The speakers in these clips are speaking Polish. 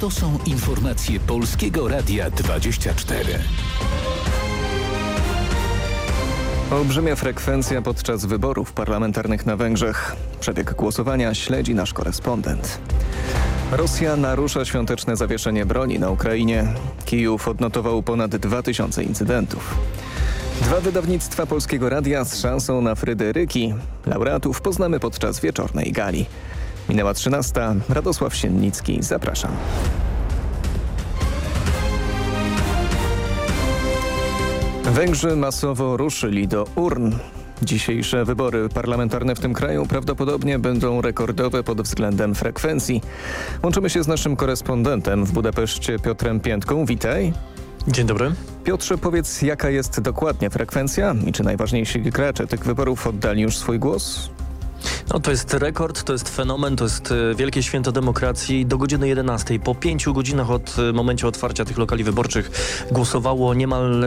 To są informacje Polskiego Radia 24. Olbrzymia frekwencja podczas wyborów parlamentarnych na Węgrzech. Przebieg głosowania śledzi nasz korespondent. Rosja narusza świąteczne zawieszenie broni na Ukrainie. Kijów odnotował ponad 2000 incydentów. Dwa wydawnictwa Polskiego Radia z szansą na Fryderyki. Laureatów poznamy podczas wieczornej gali. Minęła 13. Radosław Siennicki. Zapraszam. Węgrzy masowo ruszyli do urn. Dzisiejsze wybory parlamentarne w tym kraju prawdopodobnie będą rekordowe pod względem frekwencji. Łączymy się z naszym korespondentem w Budapeszcie Piotrem Piętką. Witaj. Dzień dobry. Piotrze, powiedz jaka jest dokładnie frekwencja i czy najważniejsi gracze tych wyborów oddali już swój głos? No, to jest rekord, to jest fenomen, to jest e, wielkie święto demokracji. Do godziny 11, po pięciu godzinach od e, momentu otwarcia tych lokali wyborczych głosowało niemal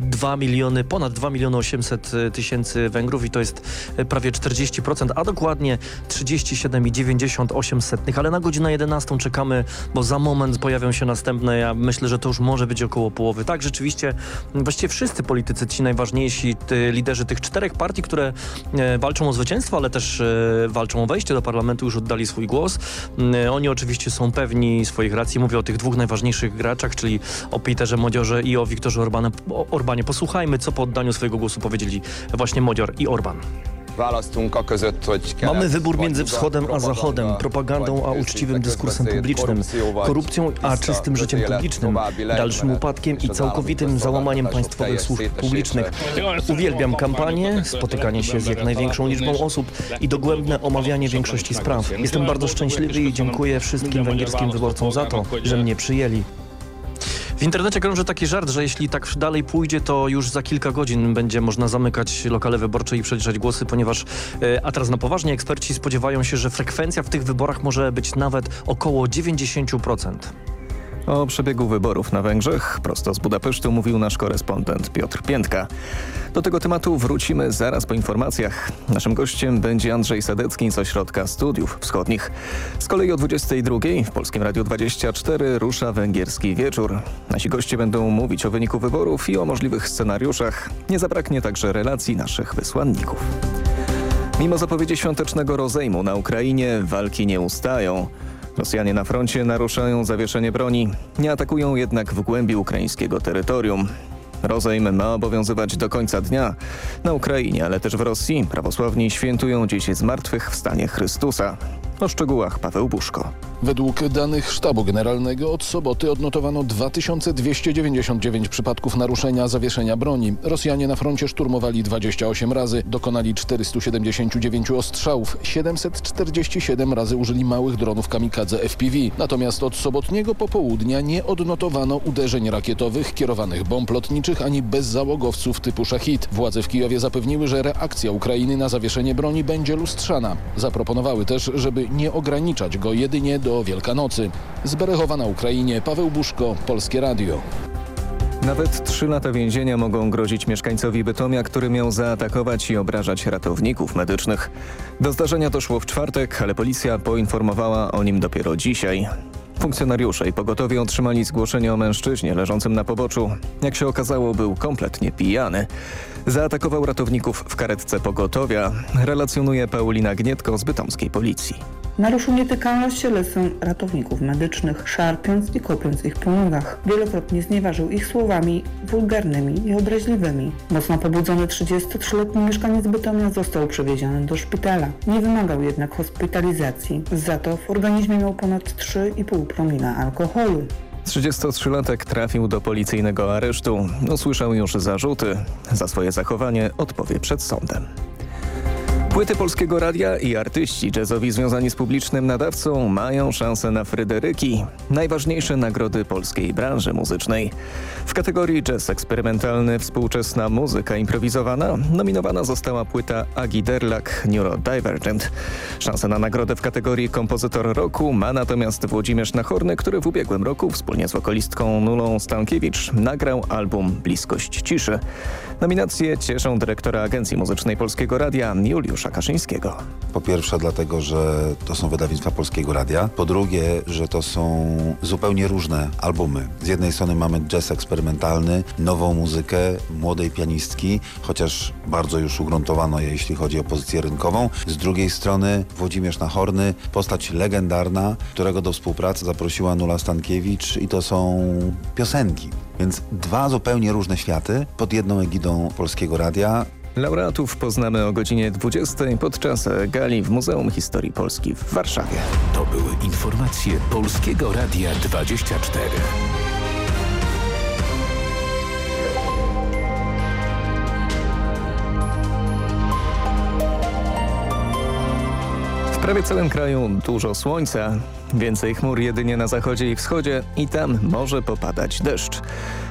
2 e, miliony, ponad 2 miliony 800 tysięcy Węgrów i to jest prawie 40%, a dokładnie 37,98. Ale na godzinę 11 czekamy, bo za moment pojawią się następne. Ja myślę, że to już może być około połowy. Tak, rzeczywiście właściwie wszyscy politycy, ci najważniejsi, liderzy tych czterech partii, które walczą o zwycięstwo, ale też walczą o wejście do parlamentu, już oddali swój głos. Mm, oni oczywiście są pewni swoich racji. Mówię o tych dwóch najważniejszych graczach, czyli o Peterze Modziorze i o Wiktorze. Orbanie. Posłuchajmy, co po oddaniu swojego głosu powiedzieli właśnie Modzior i Orban. Mamy wybór między wschodem a zachodem, propagandą a uczciwym dyskursem publicznym, korupcją a czystym życiem publicznym, dalszym upadkiem i całkowitym załamaniem państwowych służb publicznych. Uwielbiam kampanię, spotykanie się z jak największą liczbą osób i dogłębne omawianie większości spraw. Jestem bardzo szczęśliwy i dziękuję wszystkim węgierskim wyborcom za to, że mnie przyjęli. W internecie krąży taki żart, że jeśli tak dalej pójdzie, to już za kilka godzin będzie można zamykać lokale wyborcze i przeliczać głosy, ponieważ, e, a teraz na poważnie, eksperci spodziewają się, że frekwencja w tych wyborach może być nawet około 90%. O przebiegu wyborów na Węgrzech prosto z Budapesztu mówił nasz korespondent Piotr Piętka. Do tego tematu wrócimy zaraz po informacjach. Naszym gościem będzie Andrzej Sadecki z Ośrodka Studiów Wschodnich. Z kolei o 22 w Polskim Radiu 24 rusza Węgierski Wieczór. Nasi goście będą mówić o wyniku wyborów i o możliwych scenariuszach. Nie zabraknie także relacji naszych wysłanników. Mimo zapowiedzi świątecznego rozejmu na Ukrainie walki nie ustają. Rosjanie na froncie naruszają zawieszenie broni, nie atakują jednak w głębi ukraińskiego terytorium. Rozejm ma obowiązywać do końca dnia. Na Ukrainie, ale też w Rosji prawosławni świętują dziś zmartwychwstanie Chrystusa. O szczegółach Paweł Buszko. Według danych Sztabu Generalnego od soboty odnotowano 2299 przypadków naruszenia zawieszenia broni. Rosjanie na froncie szturmowali 28 razy, dokonali 479 ostrzałów, 747 razy użyli małych dronów kamikadze FPV. Natomiast od sobotniego popołudnia nie odnotowano uderzeń rakietowych, kierowanych bomb lotniczych ani bezzałogowców typu Szachid. Władze w Kijowie zapewniły, że reakcja Ukrainy na zawieszenie broni będzie lustrzana. Zaproponowały też, żeby nie ograniczać go jedynie do Wielkanocy. Z Berechowa na Ukrainie Paweł Buszko, Polskie Radio. Nawet trzy lata więzienia mogą grozić mieszkańcowi Bytomia, który miał zaatakować i obrażać ratowników medycznych. Do zdarzenia doszło w czwartek, ale policja poinformowała o nim dopiero dzisiaj. Funkcjonariusze i pogotowie otrzymali zgłoszenie o mężczyźnie leżącym na poboczu. Jak się okazało, był kompletnie pijany. Zaatakował ratowników w karetce pogotowia, relacjonuje Paulina Gnietko z bytomskiej policji. Naruszył nietykalność cielesną ratowników medycznych, szarpiąc i kopiąc ich po nogach. Wielokrotnie znieważył ich słowami wulgarnymi i obraźliwymi. Mocno pobudzony 33-letni mieszkaniec Bytomia został przewieziony do szpitala. Nie wymagał jednak hospitalizacji. Za to w organizmie miał ponad 3,5 promila alkoholu. 33-latek trafił do policyjnego aresztu. Usłyszał już zarzuty. Za swoje zachowanie odpowie przed sądem. Płyty Polskiego Radia i artyści jazzowi związani z publicznym nadawcą mają szansę na Fryderyki, najważniejsze nagrody polskiej branży muzycznej. W kategorii jazz eksperymentalny współczesna muzyka improwizowana nominowana została płyta Agi Derlak Neurodivergent. Szansę na nagrodę w kategorii kompozytor roku ma natomiast Włodzimierz Nachorny, który w ubiegłym roku wspólnie z wokalistką Nulą Stankiewicz nagrał album Bliskość Ciszy. Nominacje cieszą dyrektora Agencji Muzycznej Polskiego Radia Juliusza Kaszyńskiego. Po pierwsze dlatego, że to są wydawnictwa Polskiego Radia. Po drugie, że to są zupełnie różne albumy. Z jednej strony mamy jazz eksperymentalny, nową muzykę młodej pianistki, chociaż bardzo już ugruntowano je, jeśli chodzi o pozycję rynkową. Z drugiej strony Włodzimierz Nachorny, postać legendarna, którego do współpracy zaprosiła Nula Stankiewicz i to są piosenki. Więc dwa zupełnie różne światy pod jedną egidą Polskiego Radia. Laureatów poznamy o godzinie 20 podczas gali w Muzeum Historii Polski w Warszawie. To były informacje Polskiego Radia 24. W prawie całym kraju dużo słońca, więcej chmur jedynie na zachodzie i wschodzie i tam może popadać deszcz.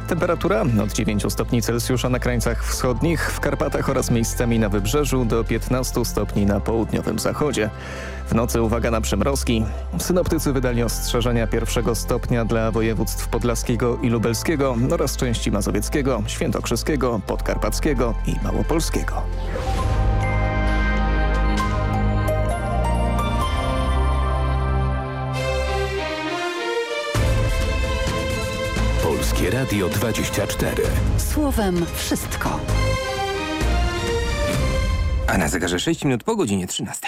Temperatura od 9 stopni Celsjusza na krańcach wschodnich, w Karpatach oraz miejscami na wybrzeżu do 15 stopni na południowym zachodzie. W nocy uwaga na przymrozki. Synoptycy wydali ostrzeżenia pierwszego stopnia dla województw podlaskiego i lubelskiego oraz części mazowieckiego, świętokrzyskiego, podkarpackiego i małopolskiego. Polskie Radio 24. Słowem wszystko. A na zegarze 6 minut po godzinie 13.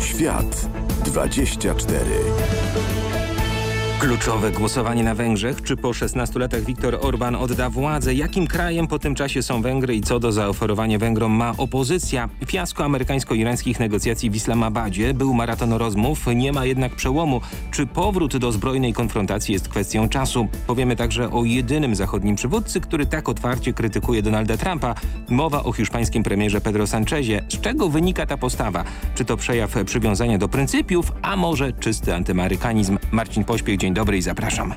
Świat 24. Kluczowe głosowanie na Węgrzech. Czy po 16 latach Viktor Orban odda władzę? Jakim krajem po tym czasie są Węgry i co do zaoferowania Węgrom ma opozycja? Fiasko amerykańsko-irańskich negocjacji w Islamabadzie był maraton rozmów, nie ma jednak przełomu. Czy powrót do zbrojnej konfrontacji jest kwestią czasu? Powiemy także o jedynym zachodnim przywódcy, który tak otwarcie krytykuje Donalda Trumpa. Mowa o hiszpańskim premierze Pedro Sanchezie. Z czego wynika ta postawa? Czy to przejaw przywiązania do pryncypiów, a może czysty antyamerykanizm? Marcin Pośpiech, dzień dobry i zapraszam.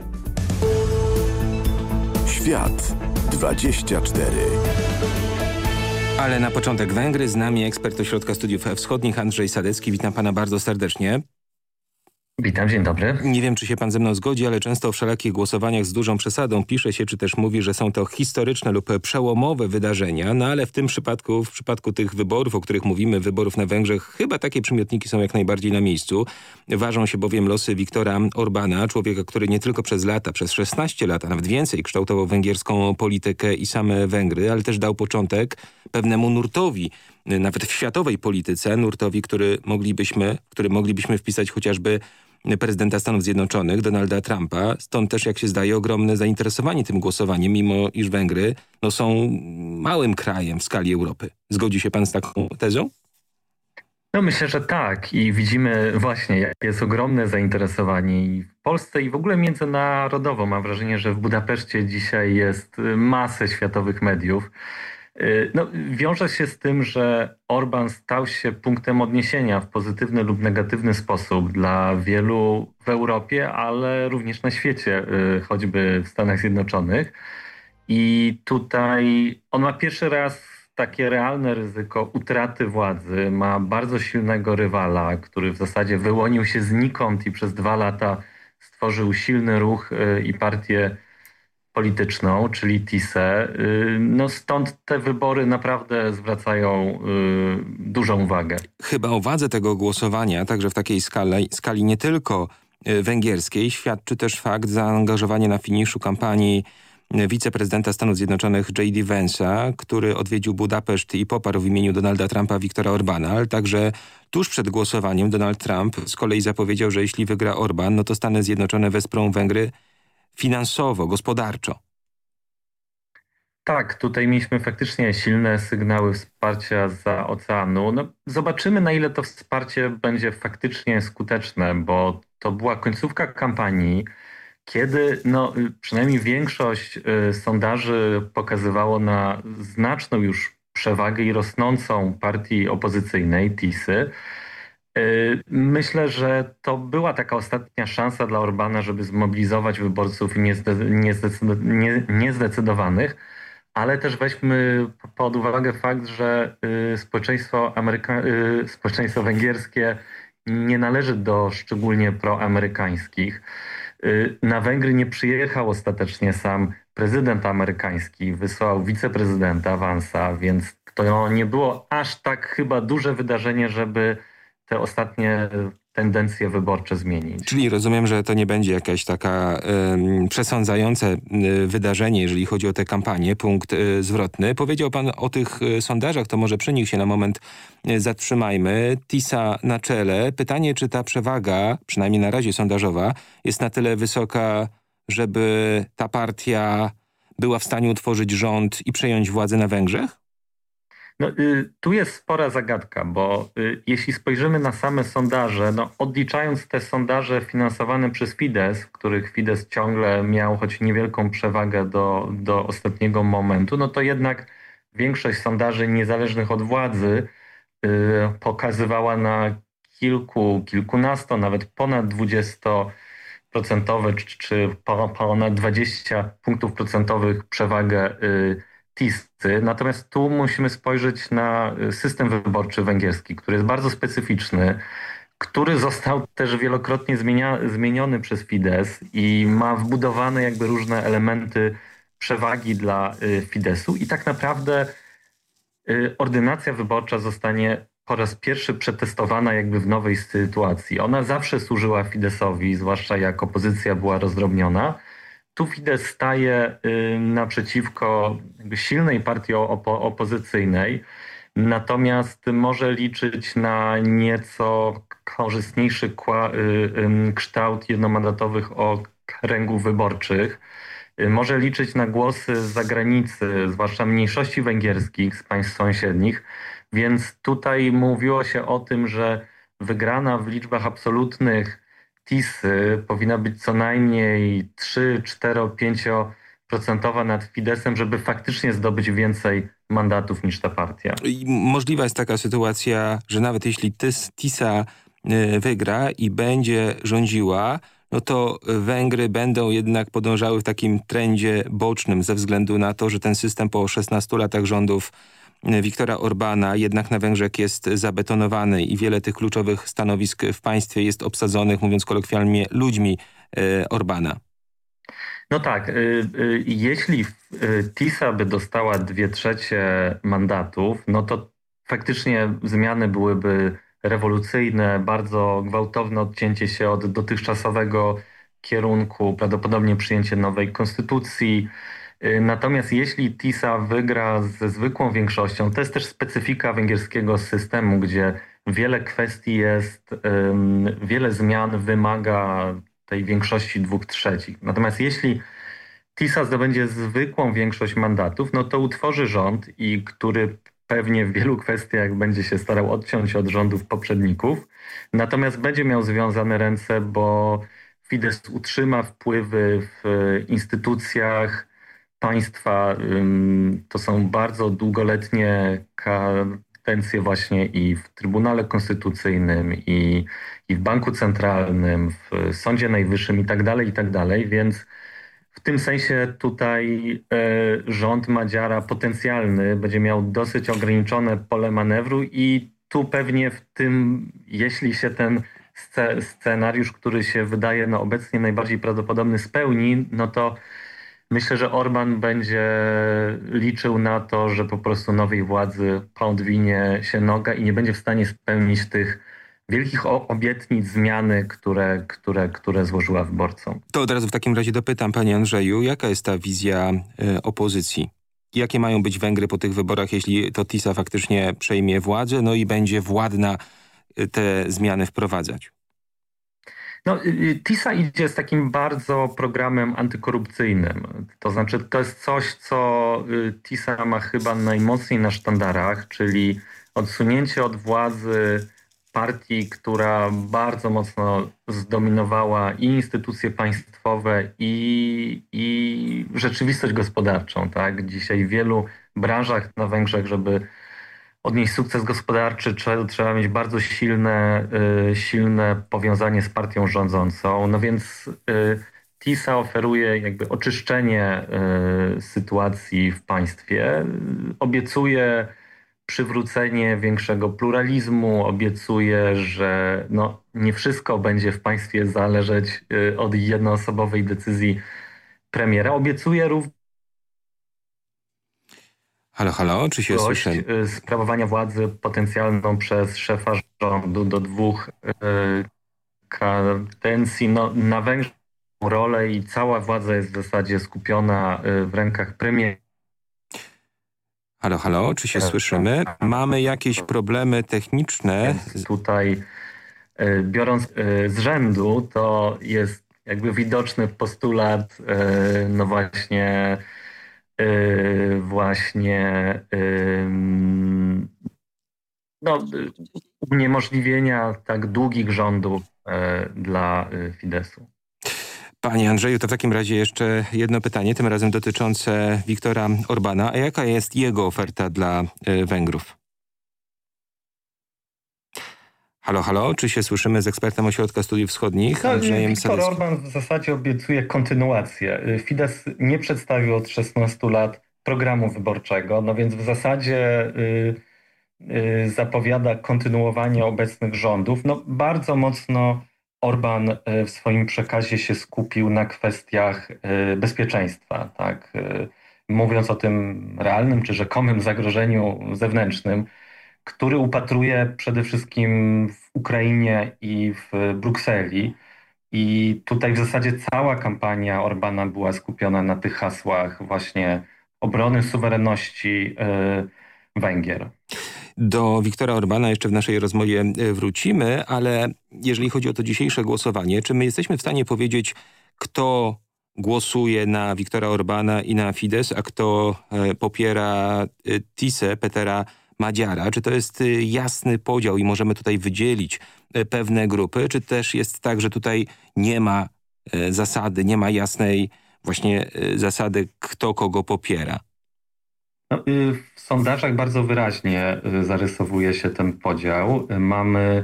Świat 24. Ale na początek Węgry. Z nami ekspert Ośrodka Studiów Wschodnich Andrzej Sadecki. Witam pana bardzo serdecznie. Witam, dzień dobry. Nie wiem, czy się pan ze mną zgodzi, ale często w wszelakich głosowaniach z dużą przesadą pisze się, czy też mówi, że są to historyczne lub przełomowe wydarzenia, no ale w tym przypadku, w przypadku tych wyborów, o których mówimy, wyborów na Węgrzech, chyba takie przymiotniki są jak najbardziej na miejscu. Ważą się bowiem losy Viktora Orbana, człowieka, który nie tylko przez lata, przez 16 lat, a nawet więcej kształtował węgierską politykę i same Węgry, ale też dał początek pewnemu nurtowi, nawet w światowej polityce, nurtowi, który moglibyśmy, który moglibyśmy wpisać chociażby prezydenta Stanów Zjednoczonych, Donalda Trumpa. Stąd też, jak się zdaje, ogromne zainteresowanie tym głosowaniem, mimo iż Węgry no, są małym krajem w skali Europy. Zgodzi się pan z taką tezą? No myślę, że tak i widzimy właśnie, jak jest ogromne zainteresowanie i w Polsce i w ogóle międzynarodowo. Mam wrażenie, że w Budapeszcie dzisiaj jest masę światowych mediów. No, wiąże się z tym, że Orban stał się punktem odniesienia w pozytywny lub negatywny sposób dla wielu w Europie, ale również na świecie, choćby w Stanach Zjednoczonych. I tutaj on ma pierwszy raz takie realne ryzyko utraty władzy. Ma bardzo silnego rywala, który w zasadzie wyłonił się znikąd i przez dwa lata stworzył silny ruch i partię polityczną, czyli TISę. No stąd te wybory naprawdę zwracają dużą uwagę. Chyba o wadze tego głosowania, także w takiej skali, skali nie tylko węgierskiej, świadczy też fakt zaangażowania na finiszu kampanii wiceprezydenta Stanów Zjednoczonych J.D. Vance'a, który odwiedził Budapeszt i poparł w imieniu Donalda Trumpa Viktora Orbana, ale także tuż przed głosowaniem Donald Trump z kolei zapowiedział, że jeśli wygra Orban, no to Stany Zjednoczone wesprą Węgry finansowo, gospodarczo. Tak, tutaj mieliśmy faktycznie silne sygnały wsparcia za oceanu. No, zobaczymy, na ile to wsparcie będzie faktycznie skuteczne, bo to była końcówka kampanii, kiedy no, przynajmniej większość y, sondaży pokazywało na znaczną już przewagę i rosnącą partii opozycyjnej, TISy. Y, myślę, że to była taka ostatnia szansa dla Orbana, żeby zmobilizować wyborców niezdecydowanych, ale też weźmy pod uwagę fakt, że y, społeczeństwo, Ameryka społeczeństwo węgierskie nie należy do szczególnie proamerykańskich. Na Węgry nie przyjechał ostatecznie sam prezydent amerykański wysłał wiceprezydenta Vansa, więc to nie było aż tak chyba duże wydarzenie, żeby te ostatnie tendencje wyborcze zmienić. Czyli rozumiem, że to nie będzie jakaś taka y, przesądzające wydarzenie, jeżeli chodzi o tę kampanię, punkt y, zwrotny. Powiedział pan o tych y, sondażach, to może przy nich się na moment y, zatrzymajmy. TISA na czele. Pytanie, czy ta przewaga, przynajmniej na razie sondażowa, jest na tyle wysoka, żeby ta partia była w stanie utworzyć rząd i przejąć władzę na Węgrzech? No, y, tu jest spora zagadka, bo y, jeśli spojrzymy na same sondaże, no, odliczając te sondaże finansowane przez Fidesz, których Fidesz ciągle miał choć niewielką przewagę do, do ostatniego momentu, no to jednak większość sondaży niezależnych od władzy y, pokazywała na kilku, kilkunasto, nawet ponad 20 procentowe czy, czy ponad 20 punktów procentowych przewagę y, TISy. Natomiast tu musimy spojrzeć na system wyborczy węgierski, który jest bardzo specyficzny, który został też wielokrotnie zmienia, zmieniony przez Fidesz i ma wbudowane jakby różne elementy przewagi dla y, Fideszu i tak naprawdę y, ordynacja wyborcza zostanie po raz pierwszy przetestowana jakby w nowej sytuacji. Ona zawsze służyła Fideszowi, zwłaszcza jak opozycja była rozdrobniona, tu Fidesz staje naprzeciwko silnej partii opo opozycyjnej, natomiast może liczyć na nieco korzystniejszy y, kształt jednomandatowych okręgów wyborczych. Y, może liczyć na głosy z zagranicy, zwłaszcza mniejszości węgierskich z państw sąsiednich, więc tutaj mówiło się o tym, że wygrana w liczbach absolutnych TIS-y powinna być co najmniej 3, 4, 5% nad Fidesem, żeby faktycznie zdobyć więcej mandatów niż ta partia. I możliwa jest taka sytuacja, że nawet jeśli TIS, TISA y, wygra i będzie rządziła, no to Węgry będą jednak podążały w takim trendzie bocznym ze względu na to, że ten system po 16 latach rządów Wiktora Orbana jednak na Węgrzech jest zabetonowany i wiele tych kluczowych stanowisk w państwie jest obsadzonych, mówiąc kolokwialnie, ludźmi e, Orbana. No tak, y, y, jeśli y, TISA by dostała dwie trzecie mandatów, no to faktycznie zmiany byłyby rewolucyjne, bardzo gwałtowne odcięcie się od dotychczasowego kierunku, prawdopodobnie przyjęcie nowej konstytucji, natomiast jeśli TISA wygra ze zwykłą większością, to jest też specyfika węgierskiego systemu, gdzie wiele kwestii jest, wiele zmian wymaga tej większości dwóch trzecich. Natomiast jeśli TISA zdobędzie zwykłą większość mandatów, no to utworzy rząd, i który pewnie w wielu kwestiach będzie się starał odciąć od rządów poprzedników, natomiast będzie miał związane ręce, bo Fidesz utrzyma wpływy w instytucjach, państwa to są bardzo długoletnie kadencje właśnie i w Trybunale Konstytucyjnym, i, i w Banku Centralnym, w Sądzie Najwyższym i tak dalej, i tak dalej, więc w tym sensie tutaj e, rząd Madziara potencjalny będzie miał dosyć ograniczone pole manewru i tu pewnie w tym, jeśli się ten scenariusz, który się wydaje no obecnie najbardziej prawdopodobny spełni, no to Myślę, że Orban będzie liczył na to, że po prostu nowej władzy podwinie się noga i nie będzie w stanie spełnić tych wielkich obietnic zmiany, które, które, które złożyła wyborcom. To od razu w takim razie dopytam, panie Andrzeju, jaka jest ta wizja y, opozycji? Jakie mają być Węgry po tych wyborach, jeśli to TISA faktycznie przejmie władzę, no i będzie władna y, te zmiany wprowadzać? No, TISA idzie z takim bardzo programem antykorupcyjnym. To znaczy, to jest coś, co y, TISA ma chyba najmocniej na sztandarach, czyli odsunięcie od władzy partii, która bardzo mocno zdominowała i instytucje państwowe, i, i rzeczywistość gospodarczą. Tak? Dzisiaj w wielu branżach na Węgrzech, żeby odnieść sukces gospodarczy, trzeba, trzeba mieć bardzo silne, y, silne powiązanie z partią rządzącą. No więc y, TISA oferuje jakby oczyszczenie y, sytuacji w państwie. Obiecuje przywrócenie większego pluralizmu, obiecuje, że no, nie wszystko będzie w państwie zależeć od jednoosobowej decyzji premiera. Obiecuje również Halo, halo, czy się słyszę? Y, sprawowania władzy potencjalną przez szefa rządu do dwóch y, kadencji. No, na Węgrzech rolę i cała władza jest w zasadzie skupiona y, w rękach premiera. Halo, halo, czy się słyszymy? Mamy jakieś problemy techniczne. Tutaj biorąc z rzędu, to jest jakby widoczny postulat, no właśnie Y, właśnie no, uniemożliwienia tak długich rządów e, dla y, Fidesu. Panie Andrzeju, to w takim razie jeszcze jedno pytanie, tym razem dotyczące Wiktora Orbana. A jaka jest jego oferta dla y, Węgrów? Halo, halo, czy się słyszymy z ekspertem Ośrodka Studiów Wschodnich? Tak, Viktor Orban w zasadzie obiecuje kontynuację. Fidesz nie przedstawił od 16 lat programu wyborczego, no więc w zasadzie y, y, zapowiada kontynuowanie obecnych rządów. No bardzo mocno Orban y, w swoim przekazie się skupił na kwestiach y, bezpieczeństwa, tak? Y, mówiąc o tym realnym czy rzekomym zagrożeniu zewnętrznym, który upatruje przede wszystkim w Ukrainie i w Brukseli. I tutaj w zasadzie cała kampania Orbana była skupiona na tych hasłach właśnie obrony suwerenności y, Węgier. Do Wiktora Orbana jeszcze w naszej rozmowie y, wrócimy, ale jeżeli chodzi o to dzisiejsze głosowanie, czy my jesteśmy w stanie powiedzieć, kto głosuje na Wiktora Orbana i na Fidesz, a kto y, popiera Tise, Petera Madziara? Czy to jest y, jasny podział i możemy tutaj wydzielić y, pewne grupy? Czy też jest tak, że tutaj nie ma y, zasady, nie ma jasnej właśnie zasady, kto kogo popiera? No, w sondażach bardzo wyraźnie zarysowuje się ten podział. Mamy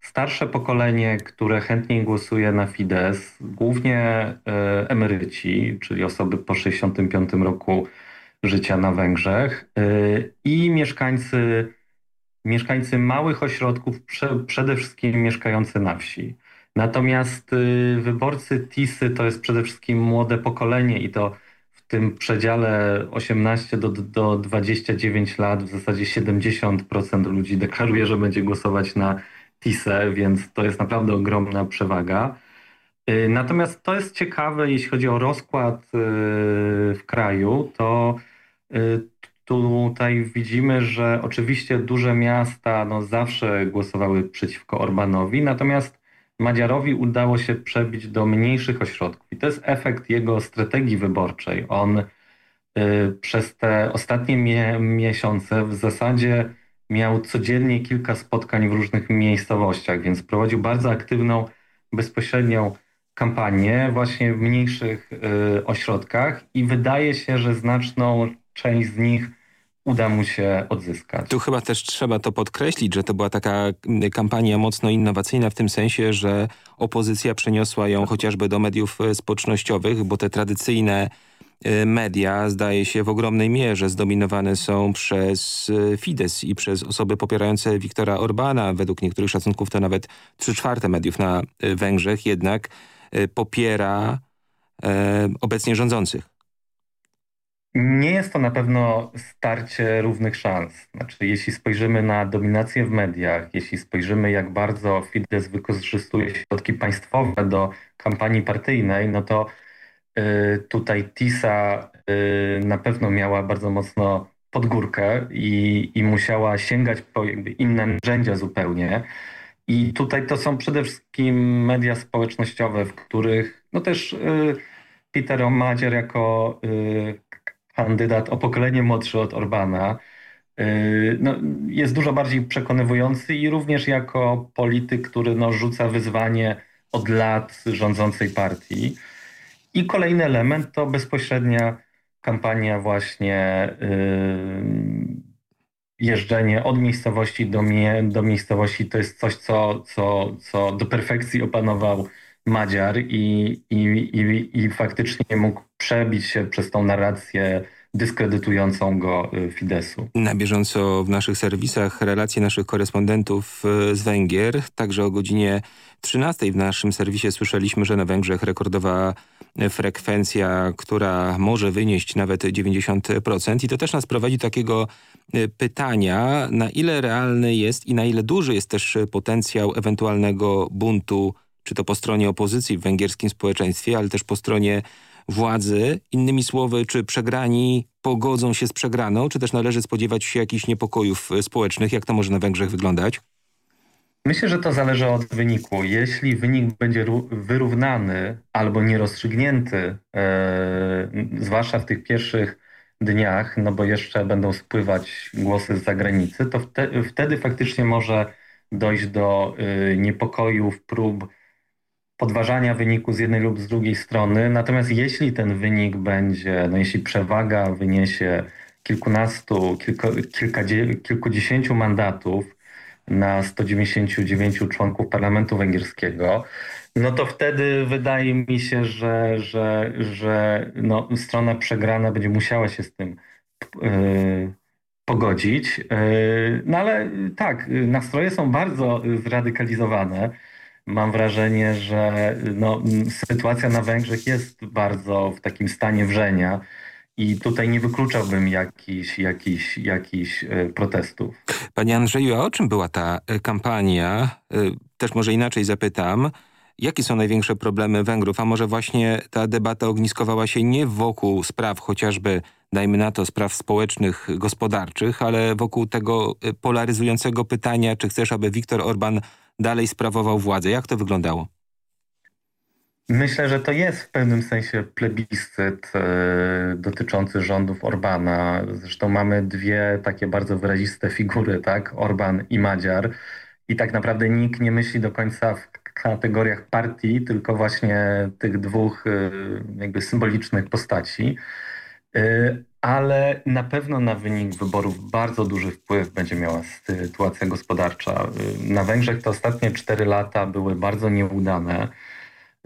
starsze pokolenie, które chętniej głosuje na Fidesz, głównie emeryci, czyli osoby po 65 roku życia na Węgrzech y, i mieszkańcy, mieszkańcy małych ośrodków, przede wszystkim mieszkający na wsi. Natomiast y, wyborcy TISy to jest przede wszystkim młode pokolenie i to w tym przedziale 18 do, do 29 lat w zasadzie 70% ludzi deklaruje, że będzie głosować na TISę, więc to jest naprawdę ogromna przewaga. Y, natomiast to jest ciekawe, jeśli chodzi o rozkład w kraju, to Y, tutaj widzimy, że oczywiście duże miasta no, zawsze głosowały przeciwko Orbanowi, natomiast Madziarowi udało się przebić do mniejszych ośrodków. I to jest efekt jego strategii wyborczej. On y, przez te ostatnie mie miesiące w zasadzie miał codziennie kilka spotkań w różnych miejscowościach, więc prowadził bardzo aktywną, bezpośrednią kampanię właśnie w mniejszych y, ośrodkach i wydaje się, że znaczną część z nich uda mu się odzyskać. Tu chyba też trzeba to podkreślić, że to była taka kampania mocno innowacyjna w tym sensie, że opozycja przeniosła ją chociażby do mediów e, społecznościowych, bo te tradycyjne e, media zdaje się w ogromnej mierze zdominowane są przez e, Fidesz i przez osoby popierające Viktora Orbana. Według niektórych szacunków to nawet trzy czwarte mediów na Węgrzech jednak popiera obecnie rządzących. Nie jest to na pewno starcie równych szans. Znaczy, jeśli spojrzymy na dominację w mediach, jeśli spojrzymy jak bardzo Fidesz wykorzystuje środki państwowe do kampanii partyjnej, no to y, tutaj TISA y, na pewno miała bardzo mocno podgórkę i, i musiała sięgać po inne narzędzia zupełnie. I tutaj to są przede wszystkim media społecznościowe, w których no też y, Peter Madzier jako y, kandydat o pokolenie młodszy od Orbana, y, no, jest dużo bardziej przekonywujący i również jako polityk, który no, rzuca wyzwanie od lat rządzącej partii. I kolejny element to bezpośrednia kampania właśnie yy, jeżdżenie od miejscowości do, mie do miejscowości. To jest coś, co, co, co do perfekcji opanował Madziar i, i, i, i faktycznie mógł przebić się przez tą narrację dyskredytującą go Fidesu. Na bieżąco w naszych serwisach relacje naszych korespondentów z Węgier, także o godzinie 13 w naszym serwisie słyszeliśmy, że na Węgrzech rekordowa frekwencja, która może wynieść nawet 90% i to też nas prowadzi do takiego e, pytania, na ile realny jest i na ile duży jest też potencjał ewentualnego buntu, czy to po stronie opozycji w węgierskim społeczeństwie, ale też po stronie władzy. Innymi słowy, czy przegrani pogodzą się z przegraną, czy też należy spodziewać się jakichś niepokojów e, społecznych? Jak to może na Węgrzech wyglądać? Myślę, że to zależy od wyniku. Jeśli wynik będzie wyrównany albo nierozstrzygnięty, e, zwłaszcza w tych pierwszych dniach, no bo jeszcze będą spływać głosy z zagranicy, to wte, wtedy faktycznie może dojść do e, niepokojów, prób podważania wyniku z jednej lub z drugiej strony. Natomiast jeśli ten wynik będzie, no jeśli przewaga wyniesie kilkunastu, kilko, kilkadzie, kilkudziesięciu mandatów, na 199 członków parlamentu węgierskiego, no to wtedy wydaje mi się, że, że, że no, strona przegrana będzie musiała się z tym yy, pogodzić. Yy, no ale tak, nastroje są bardzo zradykalizowane. Mam wrażenie, że no, sytuacja na Węgrzech jest bardzo w takim stanie wrzenia. I tutaj nie wykluczałbym jakichś jakich, jakich e, protestów. Panie Andrzeju, a o czym była ta e, kampania? E, też może inaczej zapytam. Jakie są największe problemy Węgrów? A może właśnie ta debata ogniskowała się nie wokół spraw chociażby, dajmy na to, spraw społecznych, gospodarczych, ale wokół tego polaryzującego pytania, czy chcesz, aby Viktor Orban dalej sprawował władzę? Jak to wyglądało? Myślę, że to jest w pewnym sensie plebiscyt e, dotyczący rządów Orbana. Zresztą mamy dwie takie bardzo wyraziste figury, tak? Orban i Madziar. I tak naprawdę nikt nie myśli do końca w kategoriach partii, tylko właśnie tych dwóch e, jakby symbolicznych postaci. E, ale na pewno na wynik wyborów bardzo duży wpływ będzie miała sytuacja gospodarcza. Na Węgrzech te ostatnie cztery lata były bardzo nieudane.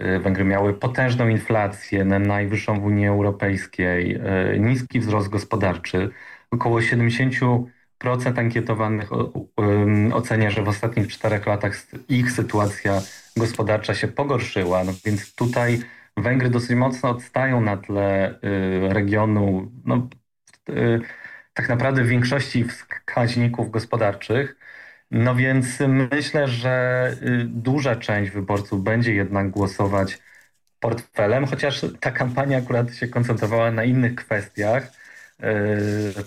Y, Węgry miały potężną inflację, najwyższą w Unii Europejskiej, y, niski wzrost gospodarczy. Około 70% ankietowanych ocenia, że w ostatnich czterech latach ich sytuacja gospodarcza się pogorszyła. No więc tutaj Węgry dosyć mocno odstają na tle y, regionu, no, tak naprawdę w większości wskaźników gospodarczych. No więc myślę, że y, duża część wyborców będzie jednak głosować portfelem, chociaż ta kampania akurat się koncentrowała na innych kwestiach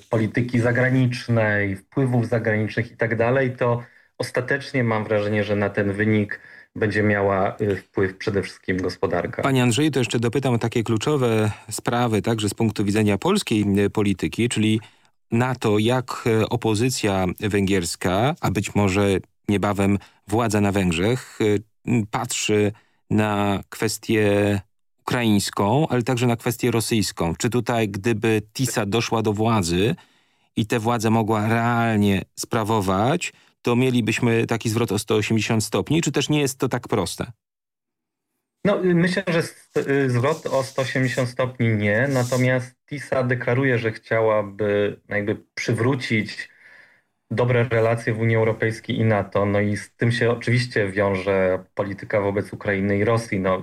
polityki zagranicznej, wpływów zagranicznych i tak dalej, to ostatecznie mam wrażenie, że na ten wynik będzie miała y, wpływ przede wszystkim gospodarka. Panie Andrzeju, to jeszcze dopytam o takie kluczowe sprawy, także z punktu widzenia polskiej y, polityki, czyli na to, jak e, opozycja węgierska, a być może niebawem władza na Węgrzech, patrzy na kwestię ukraińską, ale także na kwestię rosyjską. Czy tutaj, gdyby TISA doszła do władzy i tę władzę mogła realnie sprawować, to mielibyśmy taki zwrot o 180 stopni, czy też nie jest to tak proste? No, myślę, że y, zwrot o 180 stopni nie, natomiast TISA deklaruje, że chciałaby jakby przywrócić dobre relacje w Unii Europejskiej i NATO. No i z tym się oczywiście wiąże polityka wobec Ukrainy i Rosji. No,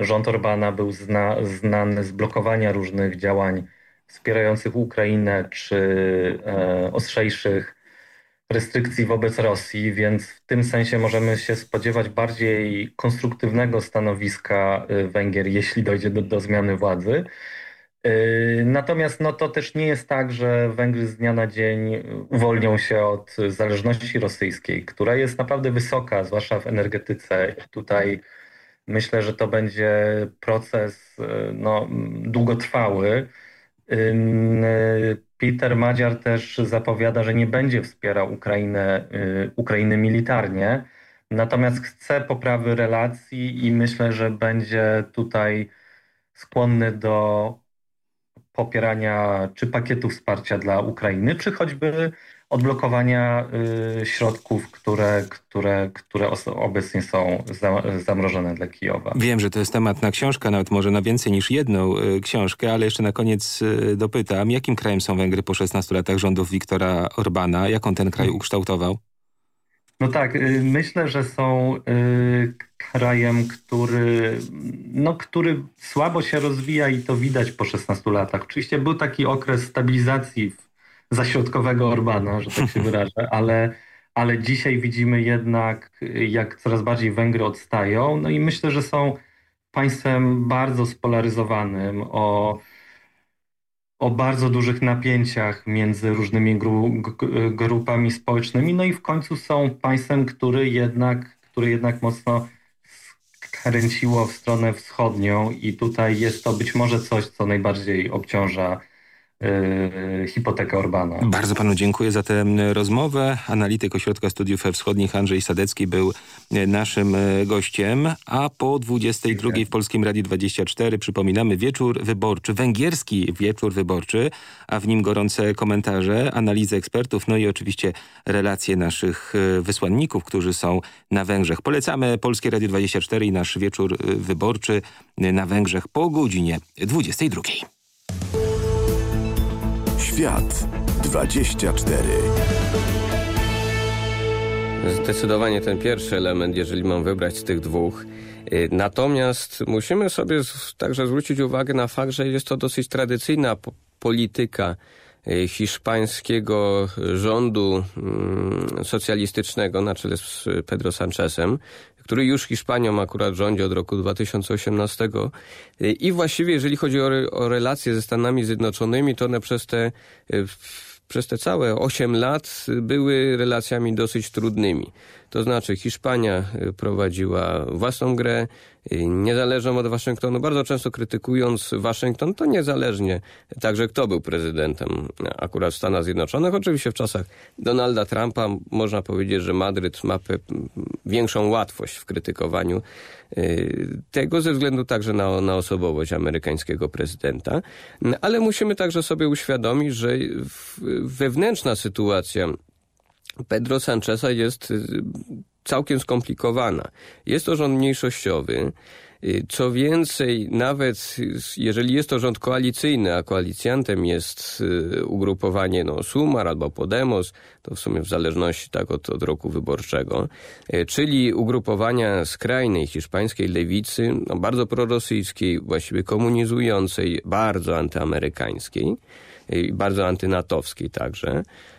rząd Orbana był zna, znany z blokowania różnych działań wspierających Ukrainę czy e, ostrzejszych restrykcji wobec Rosji, więc w tym sensie możemy się spodziewać bardziej konstruktywnego stanowiska y, Węgier, jeśli dojdzie do, do zmiany władzy. Y, natomiast no, to też nie jest tak, że Węgry z dnia na dzień uwolnią się od zależności rosyjskiej, która jest naprawdę wysoka, zwłaszcza w energetyce. Tutaj myślę, że to będzie proces y, no, długotrwały. Peter Madziar też zapowiada, że nie będzie wspierał Ukrainę, y, Ukrainy militarnie, natomiast chce poprawy relacji i myślę, że będzie tutaj skłonny do popierania czy pakietu wsparcia dla Ukrainy, czy choćby odblokowania y, środków, które, które, które obecnie są za, zamrożone dla Kijowa. Wiem, że to jest temat na książkę, nawet może na więcej niż jedną y, książkę, ale jeszcze na koniec y, dopytam, jakim krajem są Węgry po 16 latach rządów Viktora Orbana? Jaką ten kraj ukształtował? No tak, y, myślę, że są y, krajem, który, no, który słabo się rozwija i to widać po 16 latach. Oczywiście był taki okres stabilizacji zaśrodkowego Orbana, że tak się wyrażę, ale, ale dzisiaj widzimy jednak, jak coraz bardziej Węgry odstają. No i myślę, że są państwem bardzo spolaryzowanym, o o bardzo dużych napięciach między różnymi gru, grupami społecznymi, no i w końcu są państwem, który jednak, który jednak mocno kręciło w stronę wschodnią i tutaj jest to być może coś, co najbardziej obciąża hipotekę Orbana. Bardzo panu dziękuję za tę rozmowę. Analityk Ośrodka Studiów Wschodnich Andrzej Sadecki był e, naszym e, gościem, a po 22 w Polskim Radiu 24 przypominamy wieczór wyborczy, węgierski wieczór wyborczy, a w nim gorące komentarze, analizy ekspertów, no i oczywiście relacje naszych e, wysłanników, którzy są na Węgrzech. Polecamy Polskie Radio 24 i nasz wieczór wyborczy na Węgrzech po godzinie 22. Świat 24. Zdecydowanie ten pierwszy element, jeżeli mam wybrać z tych dwóch. Y, natomiast musimy sobie także zwrócić uwagę na fakt, że jest to dosyć tradycyjna polityka y, hiszpańskiego rządu mm, socjalistycznego na czele z Pedro Sanchezem, który już Hiszpanią akurat rządzi od roku 2018 i właściwie jeżeli chodzi o, o relacje ze Stanami Zjednoczonymi, to one przez te przez te całe 8 lat były relacjami dosyć trudnymi. To znaczy Hiszpania y, prowadziła własną grę, y, niezależną od Waszyngtonu, bardzo często krytykując Waszyngton, to niezależnie także kto był prezydentem akurat w Stanach Zjednoczonych. Oczywiście w czasach Donalda Trumpa można powiedzieć, że Madryt ma większą łatwość w krytykowaniu y, tego ze względu także na, na osobowość amerykańskiego prezydenta. Ale musimy także sobie uświadomić, że wewnętrzna sytuacja Pedro Sancheza jest y, całkiem skomplikowana. Jest to rząd mniejszościowy. Y, co więcej, nawet jeżeli jest to rząd koalicyjny, a koalicjantem jest y, ugrupowanie no, Sumar albo Podemos, to w sumie w zależności tak od, od roku wyborczego, czyli ugrupowania skrajnej hiszpańskiej lewicy, no, bardzo prorosyjskiej, właściwie komunizującej, bardzo antyamerykańskiej bardzo antynatowskiej także, Y,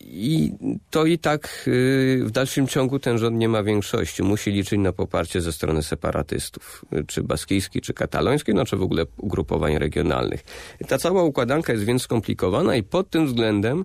I to i tak y, w dalszym ciągu ten rząd nie ma większości. Musi liczyć na poparcie ze strony separatystów, y, czy baskijskiej, czy katalońskiej, no czy w ogóle ugrupowań regionalnych. Ta cała układanka jest więc skomplikowana i pod tym względem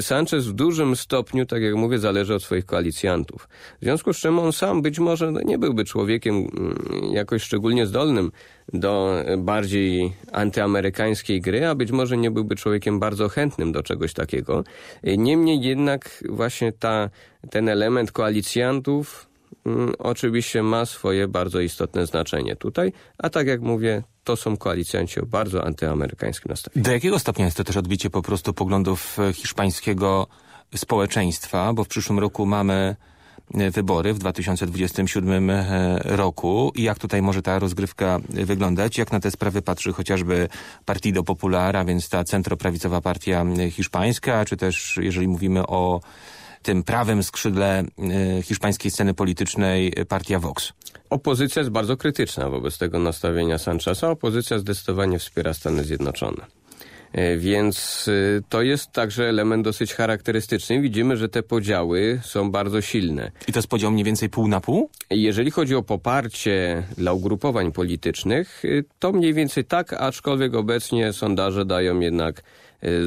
Sanchez w dużym stopniu, tak jak mówię, zależy od swoich koalicjantów. W związku z czym on sam być może no, nie byłby człowiekiem mm, jakoś szczególnie zdolnym do bardziej antyamerykańskiej gry, a być może nie byłby człowiekiem bardzo chętnym do czegoś takiego. Niemniej jednak właśnie ta, ten element koalicjantów mm, oczywiście ma swoje bardzo istotne znaczenie tutaj, a tak jak mówię, to są koalicjanci o bardzo antyamerykańskim nastawieniu. Do jakiego stopnia jest to też odbicie po prostu poglądów e, hiszpańskiego społeczeństwa, bo w przyszłym roku mamy wybory w 2027 e, roku i jak tutaj może ta rozgrywka wyglądać, jak na te sprawy patrzy chociażby Partido Popular, a więc ta centroprawicowa partia hiszpańska, czy też jeżeli mówimy o tym prawym skrzydle hiszpańskiej sceny politycznej partia Vox. Opozycja jest bardzo krytyczna wobec tego nastawienia Sancheza. Opozycja zdecydowanie wspiera Stany Zjednoczone. E, więc e, to jest także element dosyć charakterystyczny. Widzimy, że te podziały są bardzo silne. I to jest podział mniej więcej pół na pół? Jeżeli chodzi o poparcie dla ugrupowań politycznych, e, to mniej więcej tak, aczkolwiek obecnie sondaże dają jednak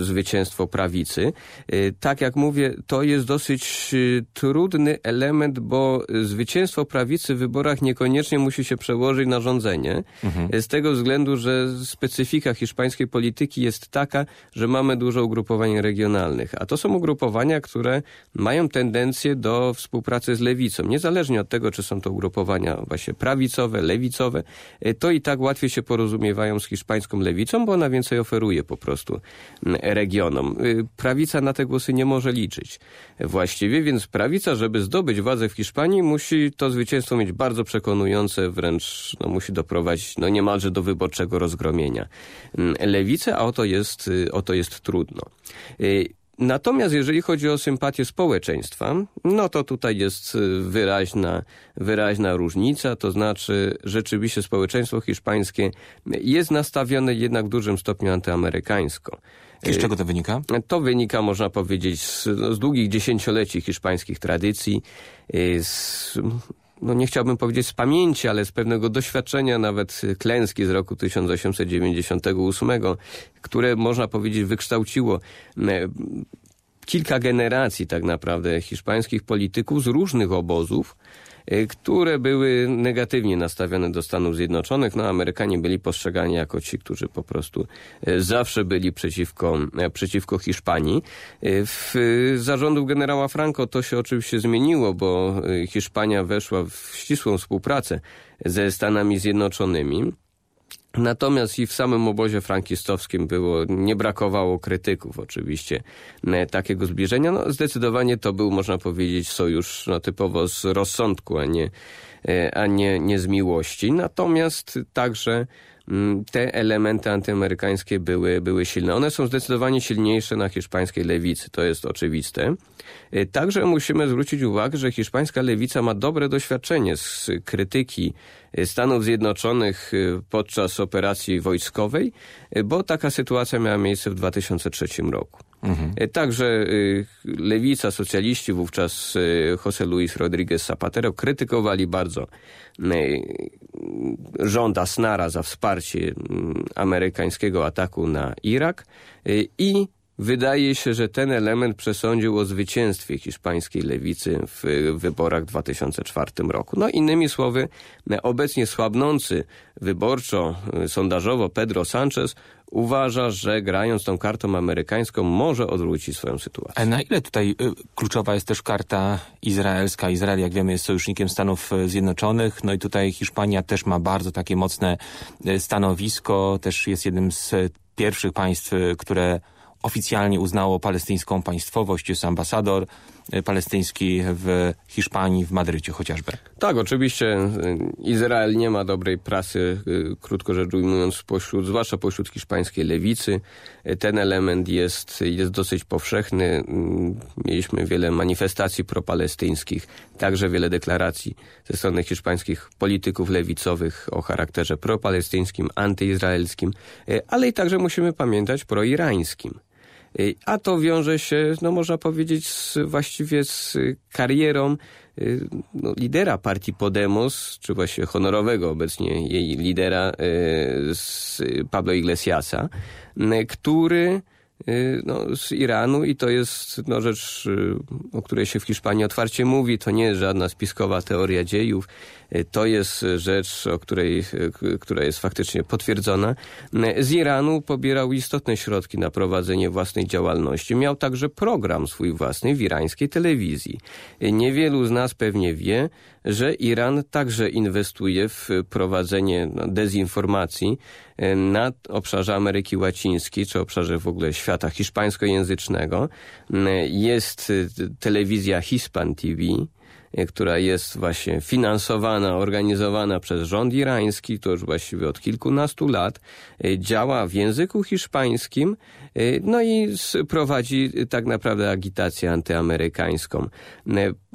zwycięstwo prawicy. E, tak jak mówię, to jest dosyć e, trudny element, bo zwycięstwo prawicy w wyborach niekoniecznie musi się przełożyć na rządzenie. Mhm. Z tego względu, że specyfika hiszpańskiej polityki jest taka, że mamy dużo ugrupowań regionalnych, a to są ugrupowania, które mają tendencję do współpracy z lewicą. Niezależnie od tego, czy są to ugrupowania właśnie prawicowe, lewicowe, to i tak łatwiej się porozumiewają z hiszpańską lewicą, bo ona więcej oferuje po prostu regionom. Prawica na te głosy nie może liczyć właściwie, więc prawica, żeby zdobyć władzę w Hiszpanii, musi to zwycięstwo mieć bardzo przekonujące, wręcz no, musi doprowadzić no, niemalże do wyborczego rozgromienia lewicę, a o to jest, o to jest trudno. Natomiast jeżeli chodzi o sympatię społeczeństwa, no to tutaj jest y, wyraźna, wyraźna różnica, to znaczy rzeczywiście społeczeństwo hiszpańskie jest nastawione jednak w dużym stopniu antyamerykańsko. I z czego to wynika? To wynika, można powiedzieć, z, z długich dziesięcioleci hiszpańskich tradycji, y, z no nie chciałbym powiedzieć z pamięci, ale z pewnego doświadczenia nawet klęski z roku 1898, które można powiedzieć wykształciło kilka generacji tak naprawdę hiszpańskich polityków z różnych obozów, które były negatywnie nastawione do Stanów Zjednoczonych. No, Amerykanie byli postrzegani jako ci, którzy po prostu y, zawsze byli przeciwko, y, przeciwko Hiszpanii. W zarządów generała Franco to się oczywiście zmieniło, bo Hiszpania weszła w ścisłą współpracę ze Stanami Zjednoczonymi. Natomiast i w samym obozie frankistowskim było, nie brakowało krytyków oczywiście e, takiego zbliżenia. No, zdecydowanie to był, można powiedzieć, sojusz no, typowo z rozsądku, a nie, e, a nie, nie z miłości. Natomiast także te elementy antyamerykańskie były, były silne. One są zdecydowanie silniejsze na hiszpańskiej lewicy, to jest oczywiste. Y, także musimy zwrócić uwagę, że hiszpańska lewica ma dobre doświadczenie z krytyki y, Stanów Zjednoczonych y, podczas operacji wojskowej, bo taka sytuacja miała miejsce w 2003 roku. Mhm. Także lewica, socjaliści, wówczas José Luis Rodríguez Zapatero krytykowali bardzo rząd Asnara za wsparcie amerykańskiego ataku na Irak i Wydaje się, że ten element przesądził o zwycięstwie hiszpańskiej lewicy w wyborach w 2004 roku. No innymi słowy, obecnie słabnący wyborczo, sondażowo Pedro Sanchez uważa, że grając tą kartą amerykańską może odwrócić swoją sytuację. A na ile tutaj y, kluczowa jest też karta izraelska? Izrael, jak wiemy, jest sojusznikiem Stanów Zjednoczonych, no i tutaj Hiszpania też ma bardzo takie mocne y, stanowisko, też jest jednym z pierwszych państw, y, które oficjalnie uznało palestyńską państwowość. Jest ambasador y, palestyński w Hiszpanii, w Madrycie chociażby. Tak, oczywiście y, Izrael nie ma dobrej prasy, y, krótko rzecz ujmując, pośród, zwłaszcza pośród hiszpańskiej lewicy. Ten element jest, jest dosyć powszechny. Mieliśmy wiele manifestacji propalestyńskich, także wiele deklaracji ze strony hiszpańskich polityków lewicowych o charakterze propalestyńskim, antyizraelskim, ale i także musimy pamiętać proirańskim. Y, a to wiąże się, no można powiedzieć, z, właściwie z karierą y, no, lidera partii Podemos, czy właściwie honorowego obecnie jej lidera, y, Pablo Iglesiasa, który no, z Iranu i to jest no, rzecz, y, o której się w Hiszpanii otwarcie mówi. To nie jest żadna spiskowa teoria dziejów. Y, to jest rzecz, o której, która jest faktycznie potwierdzona. Z Iranu pobierał istotne środki na prowadzenie własnej działalności. Miał także program swój własny w irańskiej telewizji. Niewielu z nas pewnie wie, że Iran także inwestuje w prowadzenie dezinformacji na obszarze Ameryki Łacińskiej, czy obszarze w ogóle świata hiszpańskojęzycznego. Jest telewizja Hispan TV, która jest właśnie finansowana, organizowana przez rząd irański, to już właściwie od kilkunastu lat, działa w języku hiszpańskim, no i prowadzi tak naprawdę agitację antyamerykańską.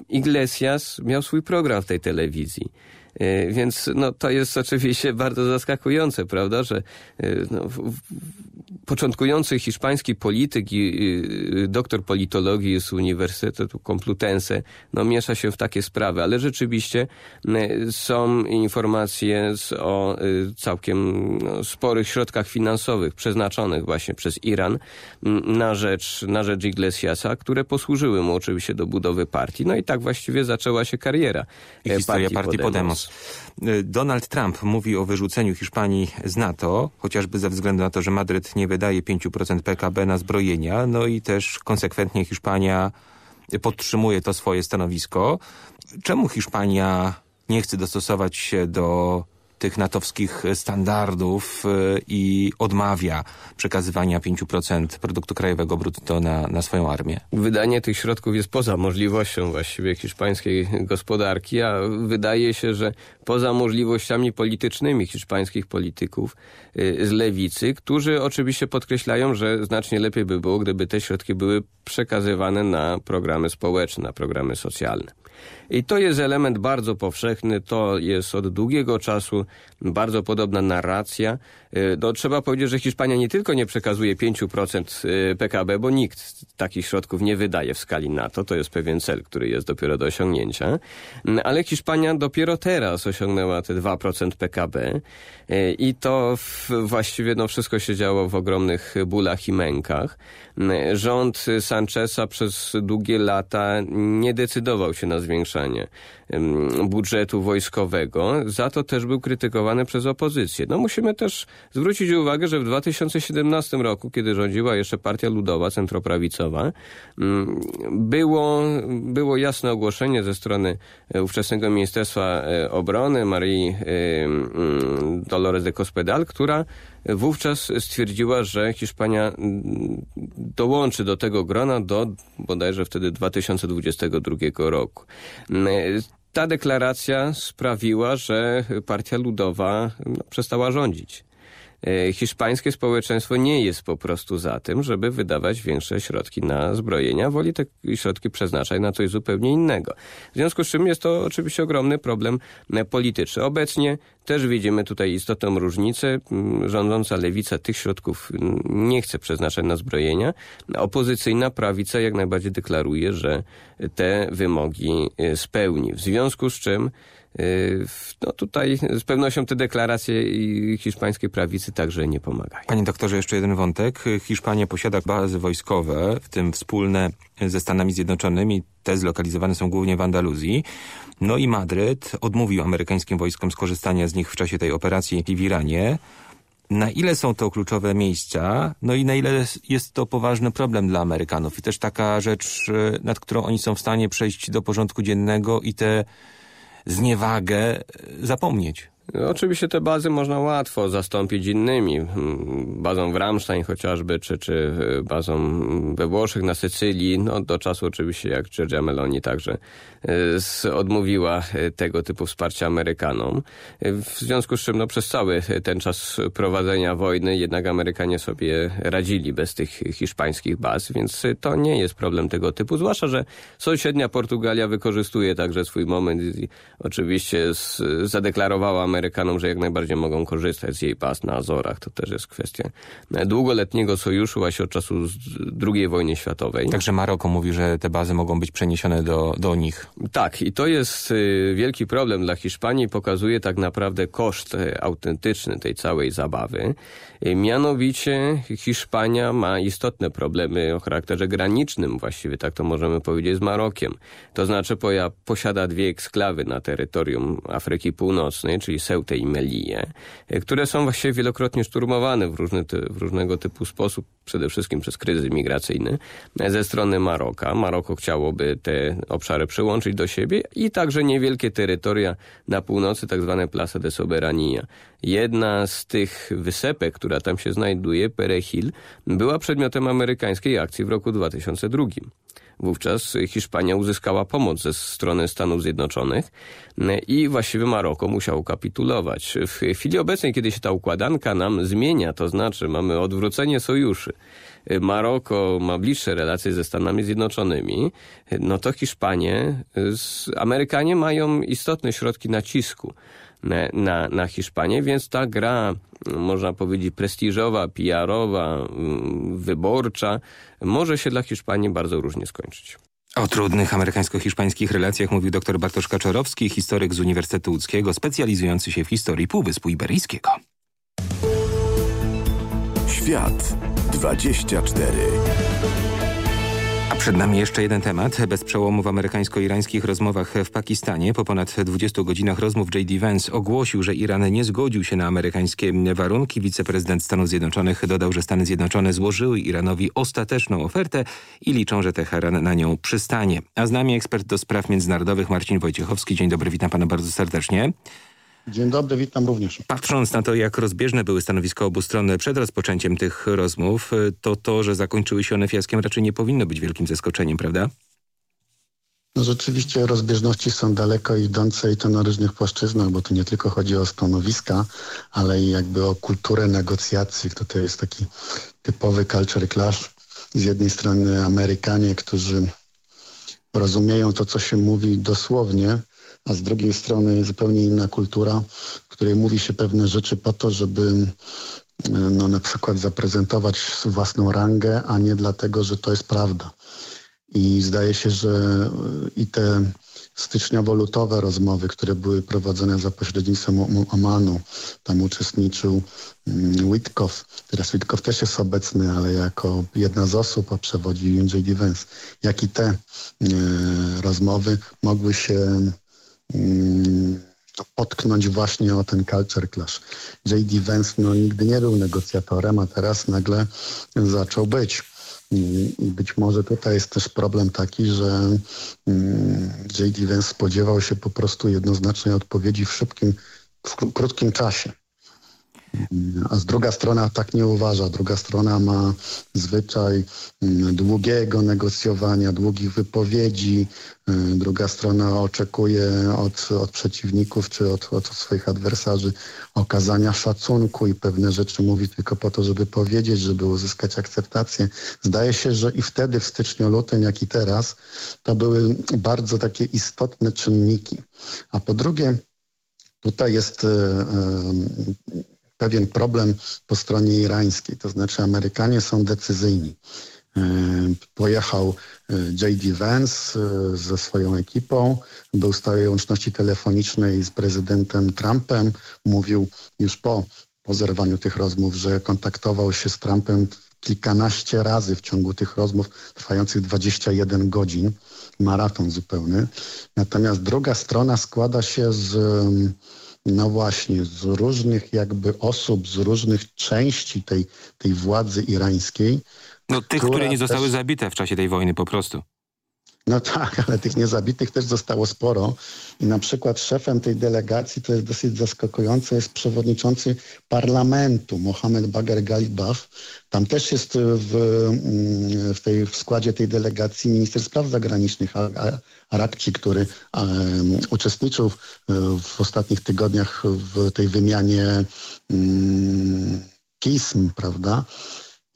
Iglesias miał swój program w tej telewizji. E, więc no, to jest oczywiście bardzo zaskakujące, prawda, że e, no, początkujący hiszpański polityk i doktor politologii z Uniwersytetu Complutense no, miesza się w takie sprawy, ale rzeczywiście są informacje o całkiem no, sporych środkach finansowych przeznaczonych właśnie przez Iran na rzecz, na rzecz Iglesiasa, które posłużyły mu oczywiście do budowy partii. No i tak właściwie zaczęła się kariera I historia partii, partii Podemos. Podemos. Donald Trump mówi o wyrzuceniu Hiszpanii z NATO, chociażby ze względu na to, że Madryd nie wydaje 5% PKB na zbrojenia, no i też konsekwentnie Hiszpania podtrzymuje to swoje stanowisko. Czemu Hiszpania nie chce dostosować się do tych natowskich standardów i odmawia przekazywania 5% produktu krajowego brutto na, na swoją armię? Wydanie tych środków jest poza możliwością właściwie hiszpańskiej gospodarki, a wydaje się, że poza możliwościami politycznymi hiszpańskich polityków z lewicy, którzy oczywiście podkreślają, że znacznie lepiej by było, gdyby te środki były przekazywane na programy społeczne, na programy socjalne. I to jest element bardzo powszechny, to jest od długiego czasu bardzo podobna narracja. Y, no, trzeba powiedzieć, że Hiszpania nie tylko nie przekazuje 5% y, PKB, bo nikt takich środków nie wydaje w skali NATO, to jest pewien cel, który jest dopiero do osiągnięcia, mm, ale Hiszpania dopiero teraz osiągnęła te 2% PKB y, i to właściwie no, wszystko się działo w ogromnych bólach i mękach. Mm, rząd Sancheza przez długie lata nie decydował się na zwiększanie budżetu wojskowego. Za to też był krytykowany przez opozycję. No musimy też zwrócić uwagę, że w 2017 roku, kiedy rządziła jeszcze Partia Ludowa, centroprawicowa, było, było jasne ogłoszenie ze strony e, ówczesnego Ministerstwa e, Obrony Marii Dolores de Cospedal, która wówczas stwierdziła, że Hiszpania dołączy do tego grona do bodajże wtedy 2022 roku. Ta deklaracja sprawiła, że Partia Ludowa no, przestała rządzić. E, hiszpańskie społeczeństwo nie jest po prostu za tym, żeby wydawać większe środki na zbrojenia, woli te środki przeznaczać na coś zupełnie innego. W związku z czym jest to oczywiście ogromny problem e, polityczny. Obecnie też widzimy tutaj istotną różnicę. Mm, rządząca lewica tych środków nie chce przeznaczać na zbrojenia. Opozycyjna prawica jak najbardziej deklaruje, że te wymogi e, spełni. W związku z czym no tutaj z pewnością te deklaracje hiszpańskiej prawicy także nie pomagają. Panie doktorze, jeszcze jeden wątek. Hiszpania posiada bazy wojskowe, w tym wspólne ze Stanami Zjednoczonymi. Te zlokalizowane są głównie w Andaluzji. No i Madryt odmówił amerykańskim wojskom skorzystania z nich w czasie tej operacji w Iranie. Na ile są to kluczowe miejsca, no i na ile jest to poważny problem dla Amerykanów i też taka rzecz, nad którą oni są w stanie przejść do porządku dziennego i te zniewagę zapomnieć. Oczywiście te bazy można łatwo zastąpić innymi. Hmm, bazą w Ramstein chociażby, czy, czy e, bazą we Włoszech, na Sycylii. No, do czasu oczywiście jak Giorgia Meloni także e, odmówiła e, tego typu wsparcia Amerykanom. W związku z czym no, przez cały ten czas prowadzenia wojny jednak Amerykanie sobie radzili bez tych hiszpańskich baz, więc to nie jest problem tego typu. Zwłaszcza, że sąsiednia Portugalia wykorzystuje także swój moment i oczywiście zadeklarowała Amerykanów Amerykanom, że jak najbardziej mogą korzystać z jej baz na Azorach. To też jest kwestia długoletniego sojuszu, właśnie od czasu II wojny światowej. Także Maroko mówi, że te bazy mogą być przeniesione do, do nich. Tak, i to jest y, wielki problem dla Hiszpanii. Pokazuje tak naprawdę koszt y, autentyczny tej całej zabawy. Y, mianowicie Hiszpania ma istotne problemy o charakterze granicznym, właściwie tak to możemy powiedzieć, z Marokiem. To znaczy posiada dwie eksklawy na terytorium Afryki Północnej, czyli Ceutę i Melię, które są właściwie wielokrotnie szturmowane w, różny, w różnego typu sposób, przede wszystkim przez kryzys migracyjny, ze strony Maroka. Maroko chciałoby te obszary przyłączyć do siebie i także niewielkie terytoria na północy, tak zwane Plaza de Soberania. Jedna z tych wysepek, która tam się znajduje, Perejil, była przedmiotem amerykańskiej akcji w roku 2002. Wówczas Hiszpania uzyskała pomoc ze strony Stanów Zjednoczonych i właściwie Maroko musiało kapitulować. W chwili obecnej, kiedy się ta układanka nam zmienia, to znaczy mamy odwrócenie sojuszy, Maroko ma bliższe relacje ze Stanami Zjednoczonymi, no to Hiszpanie, Amerykanie mają istotne środki nacisku na, na Hiszpanię, więc ta gra, można powiedzieć, prestiżowa, PR-owa, mm, wyborcza, może się dla Hiszpanii bardzo różnie skończyć. O trudnych amerykańsko-hiszpańskich relacjach mówił dr Bartosz Kaczorowski, historyk z Uniwersytetu Łódzkiego, specjalizujący się w historii Półwyspu Iberyjskiego. Świat 24 przed nami jeszcze jeden temat. Bez przełomu w amerykańsko-irańskich rozmowach w Pakistanie po ponad 20 godzinach rozmów J.D. Vance ogłosił, że Iran nie zgodził się na amerykańskie warunki. Wiceprezydent Stanów Zjednoczonych dodał, że Stany Zjednoczone złożyły Iranowi ostateczną ofertę i liczą, że Teheran na nią przystanie. A z nami ekspert do spraw międzynarodowych Marcin Wojciechowski. Dzień dobry, witam pana bardzo serdecznie. Dzień dobry, witam również. Patrząc na to, jak rozbieżne były stanowiska obu stron przed rozpoczęciem tych rozmów, to to, że zakończyły się one fiaskiem raczej nie powinno być wielkim zaskoczeniem, prawda? No rzeczywiście rozbieżności są daleko idące i to na różnych płaszczyznach, bo tu nie tylko chodzi o stanowiska, ale i jakby o kulturę negocjacji. To, to jest taki typowy culture clash. Z jednej strony Amerykanie, którzy rozumieją to, co się mówi dosłownie, a z drugiej strony zupełnie inna kultura, w której mówi się pewne rzeczy po to, żeby no, na przykład zaprezentować własną rangę, a nie dlatego, że to jest prawda. I zdaje się, że i te styczniowo-lutowe rozmowy, które były prowadzone za pośrednictwem Omanu, tam uczestniczył mm, Witkow. Teraz Witkow też jest obecny, ale jako jedna z osób, a przewodzi J.D. Vance. Jak i te e, rozmowy mogły się mm, potknąć właśnie o ten culture clash. J.D. Vance no, nigdy nie był negocjatorem, a teraz nagle zaczął być. I, być może tutaj jest też problem taki, że mm, J.D. Vance spodziewał się po prostu jednoznacznej odpowiedzi w szybkim, w krótkim czasie. A z druga strona tak nie uważa. Druga strona ma zwyczaj mm, długiego negocjowania, długich wypowiedzi. Y, druga strona oczekuje od, od przeciwników czy od, od swoich adwersarzy okazania szacunku i pewne rzeczy mówi tylko po to, żeby powiedzieć, żeby uzyskać akceptację. Zdaje się, że i wtedy w styczniu, lutym, jak i teraz, to były bardzo takie istotne czynniki. A po drugie, tutaj jest y, y, pewien problem po stronie irańskiej, to znaczy Amerykanie są decyzyjni. E, pojechał e, J.D. Vance e, ze swoją ekipą, był w stałej łączności telefonicznej z prezydentem Trumpem. Mówił już po, po zerwaniu tych rozmów, że kontaktował się z Trumpem kilkanaście razy w ciągu tych rozmów trwających 21 godzin. Maraton zupełny. Natomiast druga strona składa się z no właśnie, z różnych jakby osób, z różnych części tej, tej władzy irańskiej. No tych, które nie zostały też... zabite w czasie tej wojny po prostu. No tak, ale tych niezabitych też zostało sporo. I na przykład szefem tej delegacji, to jest dosyć zaskakujące, jest przewodniczący parlamentu Mohamed Bagher Galibaf. Tam też jest w, mm, w, tej, w składzie tej delegacji minister spraw zagranicznych Arakci, który um, uczestniczył w, w, ostatnich tygodniach w tej wymianie um, pism, prawda?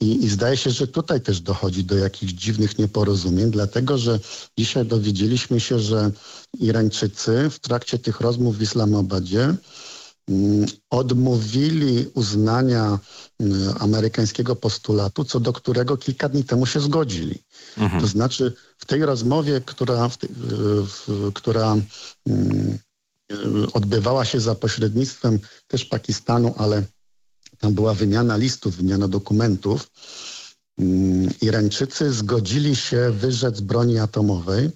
I, I, zdaje się, że tutaj też dochodzi do jakichś dziwnych nieporozumień, dlatego że dzisiaj dowiedzieliśmy się, że Irańczycy w trakcie tych rozmów w Islamabadzie mm, odmówili uznania mm, amerykańskiego postulatu, co do którego kilka dni temu się zgodzili. Mhm. To znaczy w tej rozmowie, która, w tej, w, która mm, odbywała się za pośrednictwem też Pakistanu, ale tam była wymiana listów, wymiana dokumentów. Mm, Irańczycy zgodzili się wyrzec broni atomowej,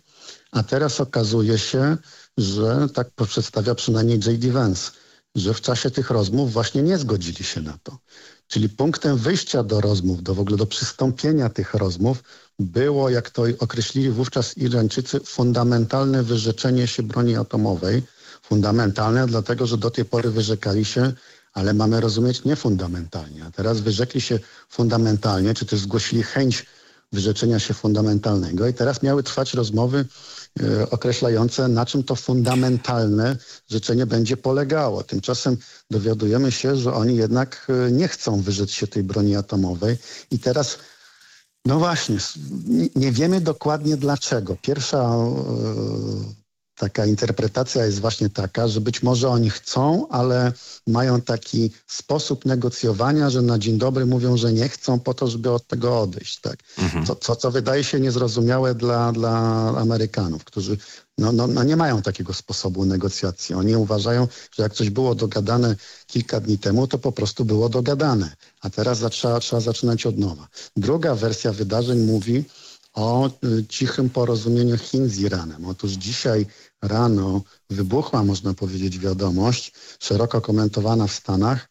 a teraz okazuje się, że tak przedstawia przynajmniej J.D. Vance, że w czasie tych rozmów właśnie nie zgodzili się na to. Czyli punktem wyjścia do rozmów, do w ogóle do przystąpienia tych rozmów było, jak to określili wówczas Irańczycy, fundamentalne wyrzeczenie się broni atomowej. Fundamentalne dlatego, że do tej pory wyrzekali się ale mamy rozumieć niefundamentalnie. A teraz wyrzekli się fundamentalnie, czy też zgłosili chęć wyrzeczenia się fundamentalnego i teraz miały trwać rozmowy e, określające, na czym to fundamentalne życzenie będzie polegało. Tymczasem dowiadujemy się, że oni jednak e, nie chcą wyrzec się tej broni atomowej i teraz no właśnie, nie wiemy dokładnie dlaczego. Pierwsza e, taka interpretacja jest właśnie taka, że być może oni chcą, ale mają taki sposób negocjowania, że na dzień dobry mówią, że nie chcą po to, żeby od tego odejść. Tak? Mhm. Co, co, co wydaje się niezrozumiałe dla, dla Amerykanów, którzy no, no, no nie mają takiego sposobu negocjacji. Oni uważają, że jak coś było dogadane kilka dni temu, to po prostu było dogadane, a teraz trzeba, trzeba zaczynać od nowa. Druga wersja wydarzeń mówi, o y, cichym porozumieniu Chin z Iranem. Otóż dzisiaj rano wybuchła, można powiedzieć, wiadomość, szeroko komentowana w Stanach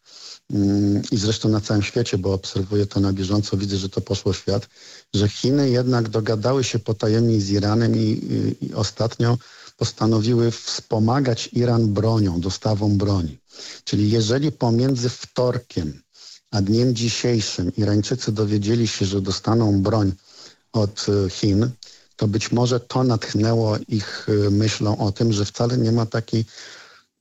mm, i zresztą na całym świecie, bo obserwuję to na bieżąco, widzę, że to poszło w świat, że Chiny jednak dogadały się potajemnie z Iranem i, i, i ostatnio postanowiły wspomagać Iran bronią, dostawą broni. Czyli jeżeli pomiędzy wtorkiem a dniem dzisiejszym Irańczycy dowiedzieli się, że dostaną broń od e, Chin, to być może to natchnęło ich e, myślą o tym, że wcale nie ma takiej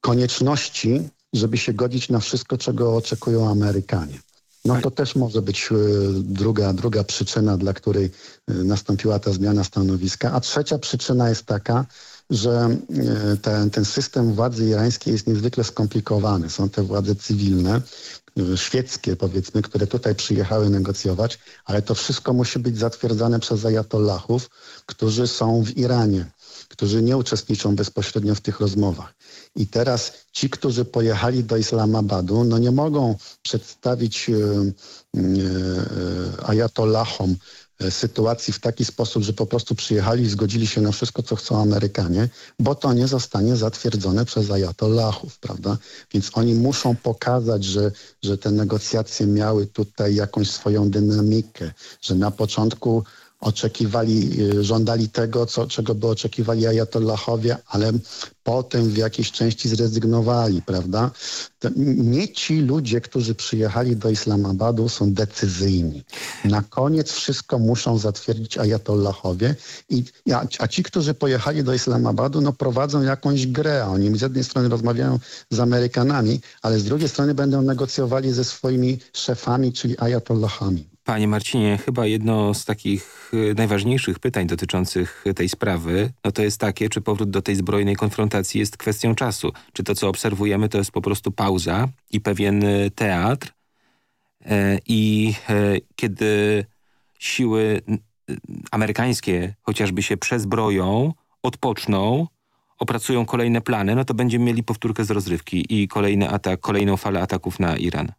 konieczności, żeby się godzić na wszystko, czego oczekują Amerykanie. No to też może być e, druga, druga przyczyna, dla której nastąpiła ta zmiana stanowiska. A trzecia przyczyna jest taka, że ten, ten system władzy irańskiej jest niezwykle skomplikowany. Są te władze cywilne, świeckie, powiedzmy, które tutaj przyjechały negocjować, ale to wszystko musi być zatwierdzane przez ajatollahów, którzy są w Iranie, którzy nie uczestniczą bezpośrednio w tych rozmowach. I teraz ci, którzy pojechali do Islamabadu, no nie mogą przedstawić e, e, ajatollahom E, sytuacji w taki sposób, że po prostu przyjechali i zgodzili się na wszystko, co chcą Amerykanie, bo to nie zostanie zatwierdzone przez ajatollahów, prawda? Więc oni muszą pokazać, że, że te negocjacje miały tutaj jakąś swoją dynamikę, że na początku oczekiwali, y, żądali tego, co, czego by oczekiwali ajatollahowie, ale potem w jakiejś części zrezygnowali, prawda? To nie ci ludzie, którzy przyjechali do Islamabadu są decyzyjni. Na koniec wszystko muszą zatwierdzić ajatollahowie, i, a, a ci, którzy pojechali do Islamabadu, no prowadzą jakąś grę. Oni z jednej strony rozmawiają z Amerykanami, ale z drugiej strony będą negocjowali ze swoimi szefami, czyli ajatollahami. Panie Marcinie, chyba jedno z takich y, najważniejszych pytań dotyczących tej sprawy, no to jest takie, czy powrót do tej zbrojnej konfrontacji jest kwestią czasu. Czy to, co obserwujemy, to jest po prostu pauza i pewien y, teatr e, i e, kiedy siły amerykańskie chociażby się przezbroją, odpoczną, opracują kolejne plany, no to będziemy mieli powtórkę z rozrywki i kolejny atak, kolejną falę ataków na Iran.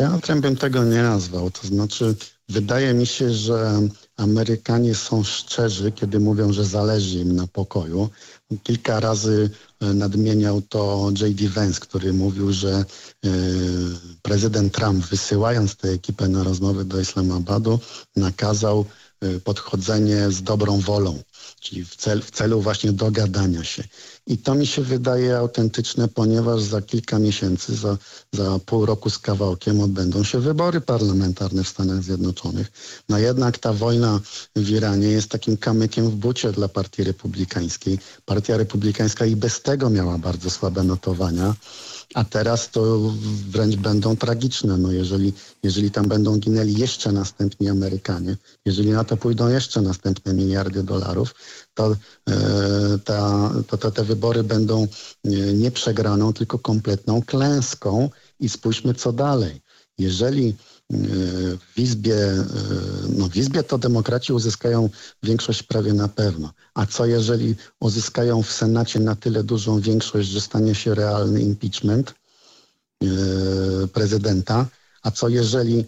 Teatrem bym tego nie nazwał. To znaczy, wydaje mi się, że Amerykanie są szczerzy, kiedy mówią, że zależy im na pokoju. Kilka razy e, nadmieniał to J.D. Vance, który mówił, że e, prezydent Trump wysyłając tę ekipę na rozmowy do Islamabadu nakazał e, podchodzenie z dobrą wolą czyli w, cel, w celu właśnie dogadania się. I to mi się wydaje autentyczne, ponieważ za kilka miesięcy, za, za pół roku z kawałkiem odbędą się wybory parlamentarne w Stanach Zjednoczonych. No jednak ta wojna w Iranie jest takim kamykiem w bucie dla Partii Republikańskiej. Partia Republikańska i bez tego miała bardzo słabe notowania a teraz to wręcz będą tragiczne. No jeżeli, jeżeli tam będą ginęli jeszcze następni Amerykanie, jeżeli na to pójdą jeszcze następne miliardy dolarów, to, e, ta, te wybory będą nie, nie przegraną, tylko kompletną klęską i spójrzmy co dalej. Jeżeli w Izbie, e, no w Izbie to demokraci uzyskają większość prawie na pewno. A co jeżeli uzyskają w Senacie na tyle dużą większość, że stanie się realny impeachment e, prezydenta? A co jeżeli e,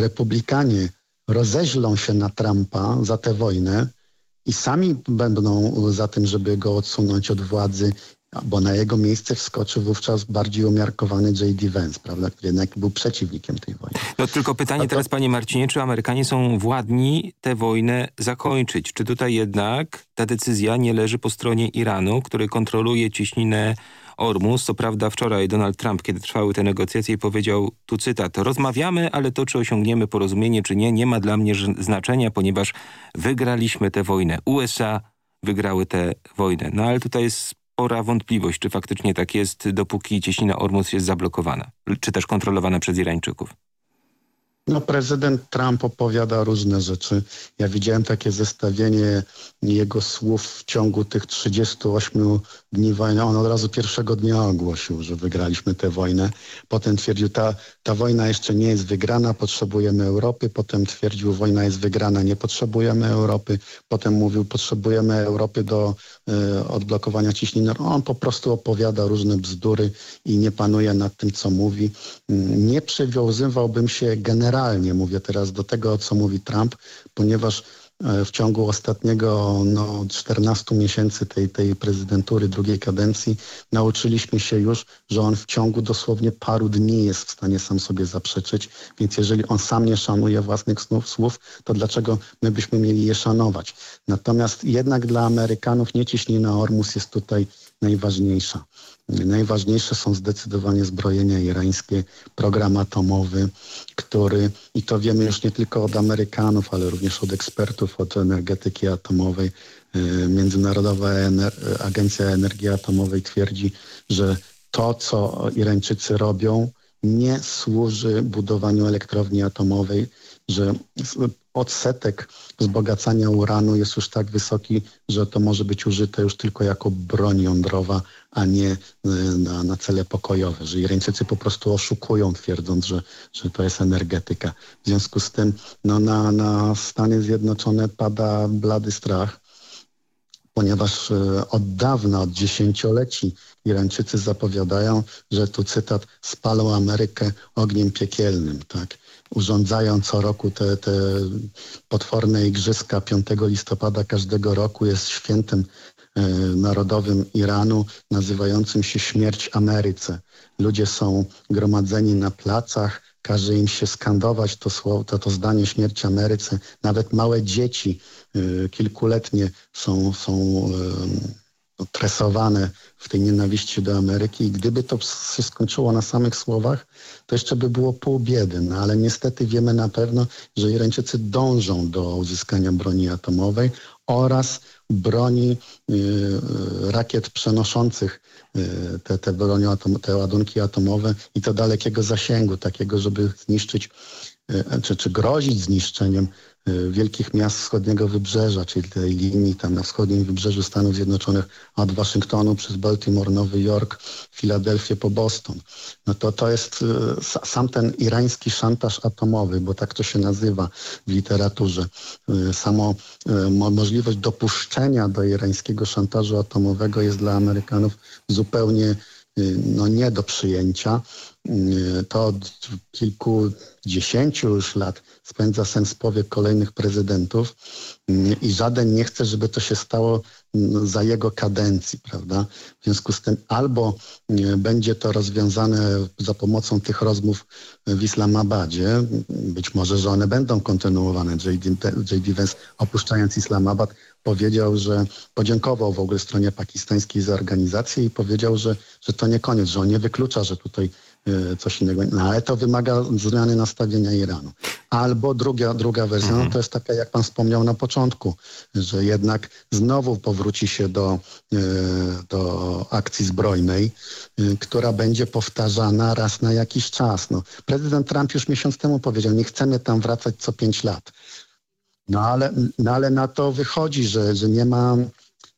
republikanie rozeźlą się na Trumpa za tę wojnę i sami będą za tym, żeby go odsunąć od władzy bo na jego miejsce wskoczy wówczas bardziej umiarkowany J.D. Vance, prawda, który jednak był przeciwnikiem tej wojny. No tylko pytanie to... teraz, panie Marcinie, czy Amerykanie są władni tę wojnę zakończyć? Czy tutaj jednak ta decyzja nie leży po stronie Iranu, który kontroluje cieśninę Ormus. Co prawda wczoraj Donald Trump, kiedy trwały te negocjacje, powiedział, tu cytat, rozmawiamy, ale to, czy osiągniemy porozumienie, czy nie, nie ma dla mnie znaczenia, ponieważ wygraliśmy tę wojnę. USA wygrały tę wojnę. No ale tutaj jest spora wątpliwość, czy faktycznie tak jest, dopóki cieśnina Ormus jest zablokowana, czy też kontrolowana przez Irańczyków. No, prezydent Trump opowiada różne rzeczy. Ja widziałem takie zestawienie jego słów w ciągu tych 38 dni wojny. On od razu pierwszego dnia ogłosił, że wygraliśmy tę wojnę. Potem twierdził, ta, ta wojna jeszcze nie jest wygrana, potrzebujemy Europy. Potem twierdził, wojna jest wygrana, nie potrzebujemy Europy. Potem mówił, potrzebujemy Europy do y, odblokowania ciśniny. No, on po prostu opowiada różne bzdury i nie panuje nad tym, co mówi. Nie przywiązywałbym się generalnie, mówię teraz, do tego, co mówi Trump, ponieważ w ciągu ostatniego no, 14 miesięcy tej, tej prezydentury drugiej kadencji nauczyliśmy się już, że on w ciągu dosłownie paru dni jest w stanie sam sobie zaprzeczyć, więc jeżeli on sam nie szanuje własnych snów, słów, to dlaczego my byśmy mieli je szanować? Natomiast jednak dla Amerykanów nie ciśnina Ormus jest tutaj najważniejsza. Najważniejsze są zdecydowanie zbrojenia irańskie, program atomowy, który, i to wiemy już nie tylko od Amerykanów, ale również od ekspertów od energetyki atomowej, y, Międzynarodowa Agencja Energii Atomowej twierdzi, że to, co Irańczycy robią, nie służy budowaniu elektrowni atomowej, że odsetek wzbogacania uranu jest już tak wysoki, że to może być użyte już tylko jako broń jądrowa, a nie y, na, na cele pokojowe, że Irańczycy po prostu oszukują, twierdząc, że, że to jest energetyka. W związku z tym no, na, na Stany Zjednoczone pada blady strach, ponieważ y, od dawna, od dziesięcioleci Irańczycy zapowiadają, że tu cytat, spalą Amerykę ogniem piekielnym, tak? Urządzają co roku te, te potworne igrzyska 5 listopada każdego roku jest świętem e, narodowym Iranu nazywającym się Śmierć Ameryce. Ludzie są gromadzeni na placach, każe im się skandować to słowo, to, to zdanie Śmierć Ameryce. Nawet małe dzieci e, kilkuletnie są, są e, tresowane w tej nienawiści do Ameryki i gdyby to się skończyło na samych słowach, to jeszcze by było pół biedy. No ale niestety wiemy na pewno, że Irańczycy dążą do uzyskania broni atomowej oraz broni y, y rakiet przenoszących y, te, te, broni atom, te ładunki atomowe i to dalekiego zasięgu, takiego, żeby zniszczyć czy, czy grozić zniszczeniem Y, wielkich miast wschodniego wybrzeża, czyli tej linii tam na wschodnim wybrzeżu Stanów Zjednoczonych od Waszyngtonu przez Baltimore, Nowy Jork, Filadelfię po Boston. No to to jest y, sam ten irański szantaż atomowy, bo tak to się nazywa w literaturze. Samo możliwość dopuszczenia do irańskiego szantażu atomowego jest dla Amerykanów zupełnie no nie do przyjęcia. To od kilkudziesięciu już lat spędza sens powiek kolejnych prezydentów i żaden nie chce, żeby to się stało za jego kadencji, prawda? W związku z tym albo będzie to rozwiązane za pomocą tych rozmów w Islamabadzie, być może, że one będą kontynuowane. J.D. Vance opuszczając Islamabad powiedział, że podziękował w ogóle stronie pakistańskiej za organizację i powiedział, że, że to nie koniec, że on nie wyklucza, że tutaj coś innego. No ale to wymaga zmiany nastawienia Iranu. Albo druga, druga wersja, no mhm. to jest taka, jak pan wspomniał na początku, że jednak znowu powróci się do, e, do akcji zbrojnej, e, która będzie powtarzana raz na jakiś czas. No, prezydent Trump już miesiąc temu powiedział, nie chcemy tam wracać co pięć lat. No ale, no ale na to wychodzi, że, że nie ma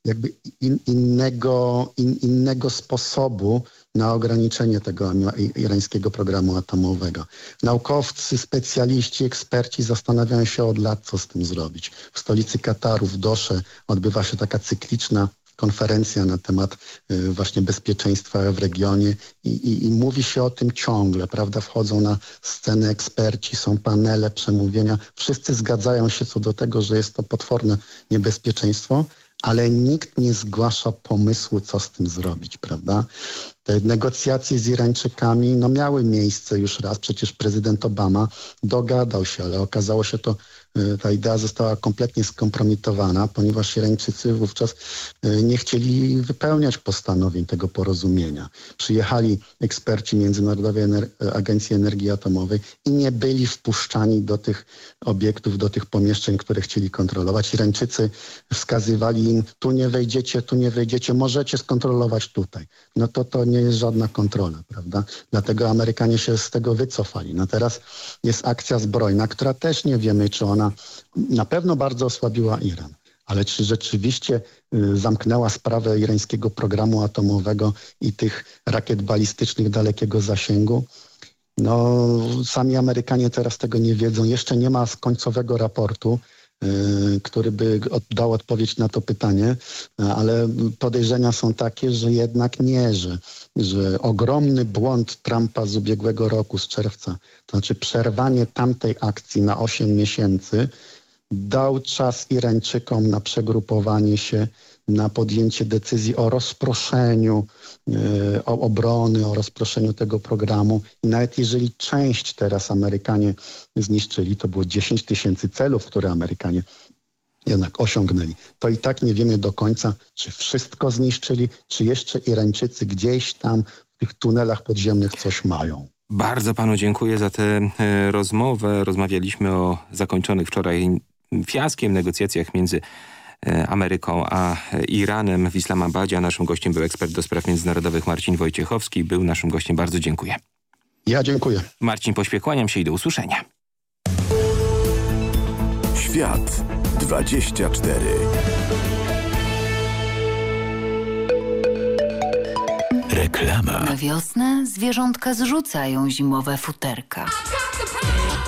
jakby in, innego, in, innego sposobu na ograniczenie tego irańskiego programu atomowego. Naukowcy, specjaliści, eksperci zastanawiają się od lat, co z tym zrobić. W stolicy Kataru, w Dosze, odbywa się taka cykliczna konferencja na temat y, właśnie bezpieczeństwa w regionie i, i, i, mówi się o tym ciągle, prawda? Wchodzą na scenę eksperci, są panele, przemówienia. Wszyscy zgadzają się co do tego, że jest to potworne niebezpieczeństwo, ale nikt nie zgłasza pomysłu, co z tym zrobić, prawda? Te negocjacje z Irańczykami no, miały miejsce już raz. Przecież prezydent Obama dogadał się, ale okazało się to Y, ta idea została kompletnie skompromitowana, ponieważ Irańczycy wówczas y, nie chcieli wypełniać postanowień tego porozumienia. Przyjechali eksperci Międzynarodowej Agencji Energii Atomowej i nie byli wpuszczani do tych obiektów, do tych pomieszczeń, które chcieli kontrolować. Irańczycy wskazywali im, tu nie wejdziecie, tu nie wejdziecie, możecie skontrolować tutaj. No to to nie jest żadna kontrola, prawda? Dlatego Amerykanie się z tego wycofali. No teraz jest akcja zbrojna, która też nie wiemy, czy ona na pewno bardzo osłabiła Iran. Ale czy rzeczywiście y, zamknęła sprawę irańskiego programu atomowego i tych rakiet balistycznych dalekiego zasięgu? No, sami Amerykanie teraz tego nie wiedzą. Jeszcze nie ma końcowego raportu, który by dał odpowiedź na to pytanie, ale podejrzenia są takie, że jednak nie, że, że ogromny błąd Trumpa z ubiegłego roku, z czerwca, to znaczy przerwanie tamtej akcji na 8 miesięcy, dał czas Irańczykom na przegrupowanie się, na podjęcie decyzji o rozproszeniu o obrony, o rozproszeniu tego programu. I nawet jeżeli część teraz Amerykanie zniszczyli, to było 10 tysięcy celów, które Amerykanie jednak osiągnęli. To i tak nie wiemy do końca, czy wszystko zniszczyli, czy jeszcze Irańczycy gdzieś tam w tych tunelach podziemnych coś mają. Bardzo panu dziękuję za tę e, rozmowę. Rozmawialiśmy o zakończonych wczoraj fiaskiem negocjacjach między e, Ameryką a Iranem w Islamabadzie, a naszym gościem był ekspert do spraw międzynarodowych Marcin Wojciechowski. Był naszym gościem. Bardzo dziękuję. Ja dziękuję. Marcin Pośpiech, kłaniam się i do usłyszenia. Świat 24 Reklama. Na wiosnę zwierzątka zrzucają zimowe futerka.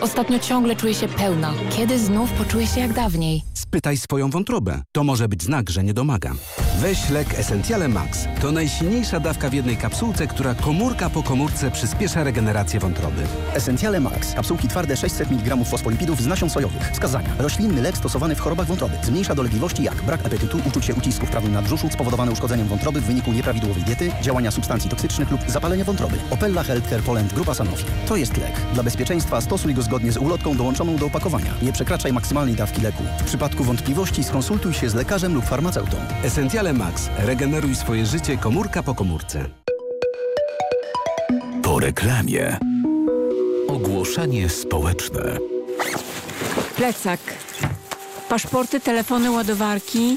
Ostatnio ciągle czuję się pełna. Kiedy znów poczuję się jak dawniej? Spytaj swoją wątrobę. To może być znak, że nie domagam. Weź lek Essentiale Max. To najsilniejsza dawka w jednej kapsułce, która komórka po komórce przyspiesza regenerację wątroby. Essentiale Max. Kapsułki twarde 600 mg fosfolipidów z nasion sojowych. Wskazania. Roślinny lek stosowany w chorobach wątroby. Zmniejsza dolegliwości jak brak apetytu, uczucie ucisku w prawym nadbrzuszu spowodowane uszkodzeniem wątroby w wyniku nieprawidłowej diety, działania substancji toksycznych lub zapalenia wątroby. Opella Healthcare Poland Grupa Sanofi. To jest lek. Dla bezpieczeństwa stosuj go zgodnie z ulotką dołączoną do opakowania. Nie przekraczaj maksymalnej dawki leku. W przypadku wątpliwości skonsultuj się z lekarzem lub farmaceutą. Essentiale Max. Regeneruj swoje życie komórka po komórce. Po reklamie. Ogłoszenie społeczne. Plecak. Paszporty, telefony, ładowarki,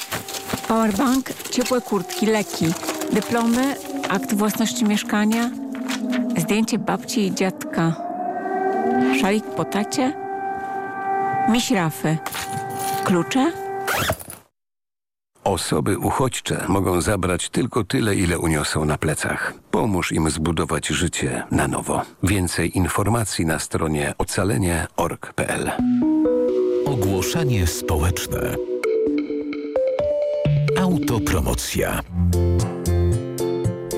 powerbank, ciepłe kurtki, leki, dyplomy, akt własności mieszkania, zdjęcie babci i dziadka, szalik po tacie, miś rafy, klucze, Osoby uchodźcze mogą zabrać tylko tyle, ile uniosą na plecach. Pomóż im zbudować życie na nowo. Więcej informacji na stronie ocalenie.org.pl Ogłoszenie społeczne. Autopromocja.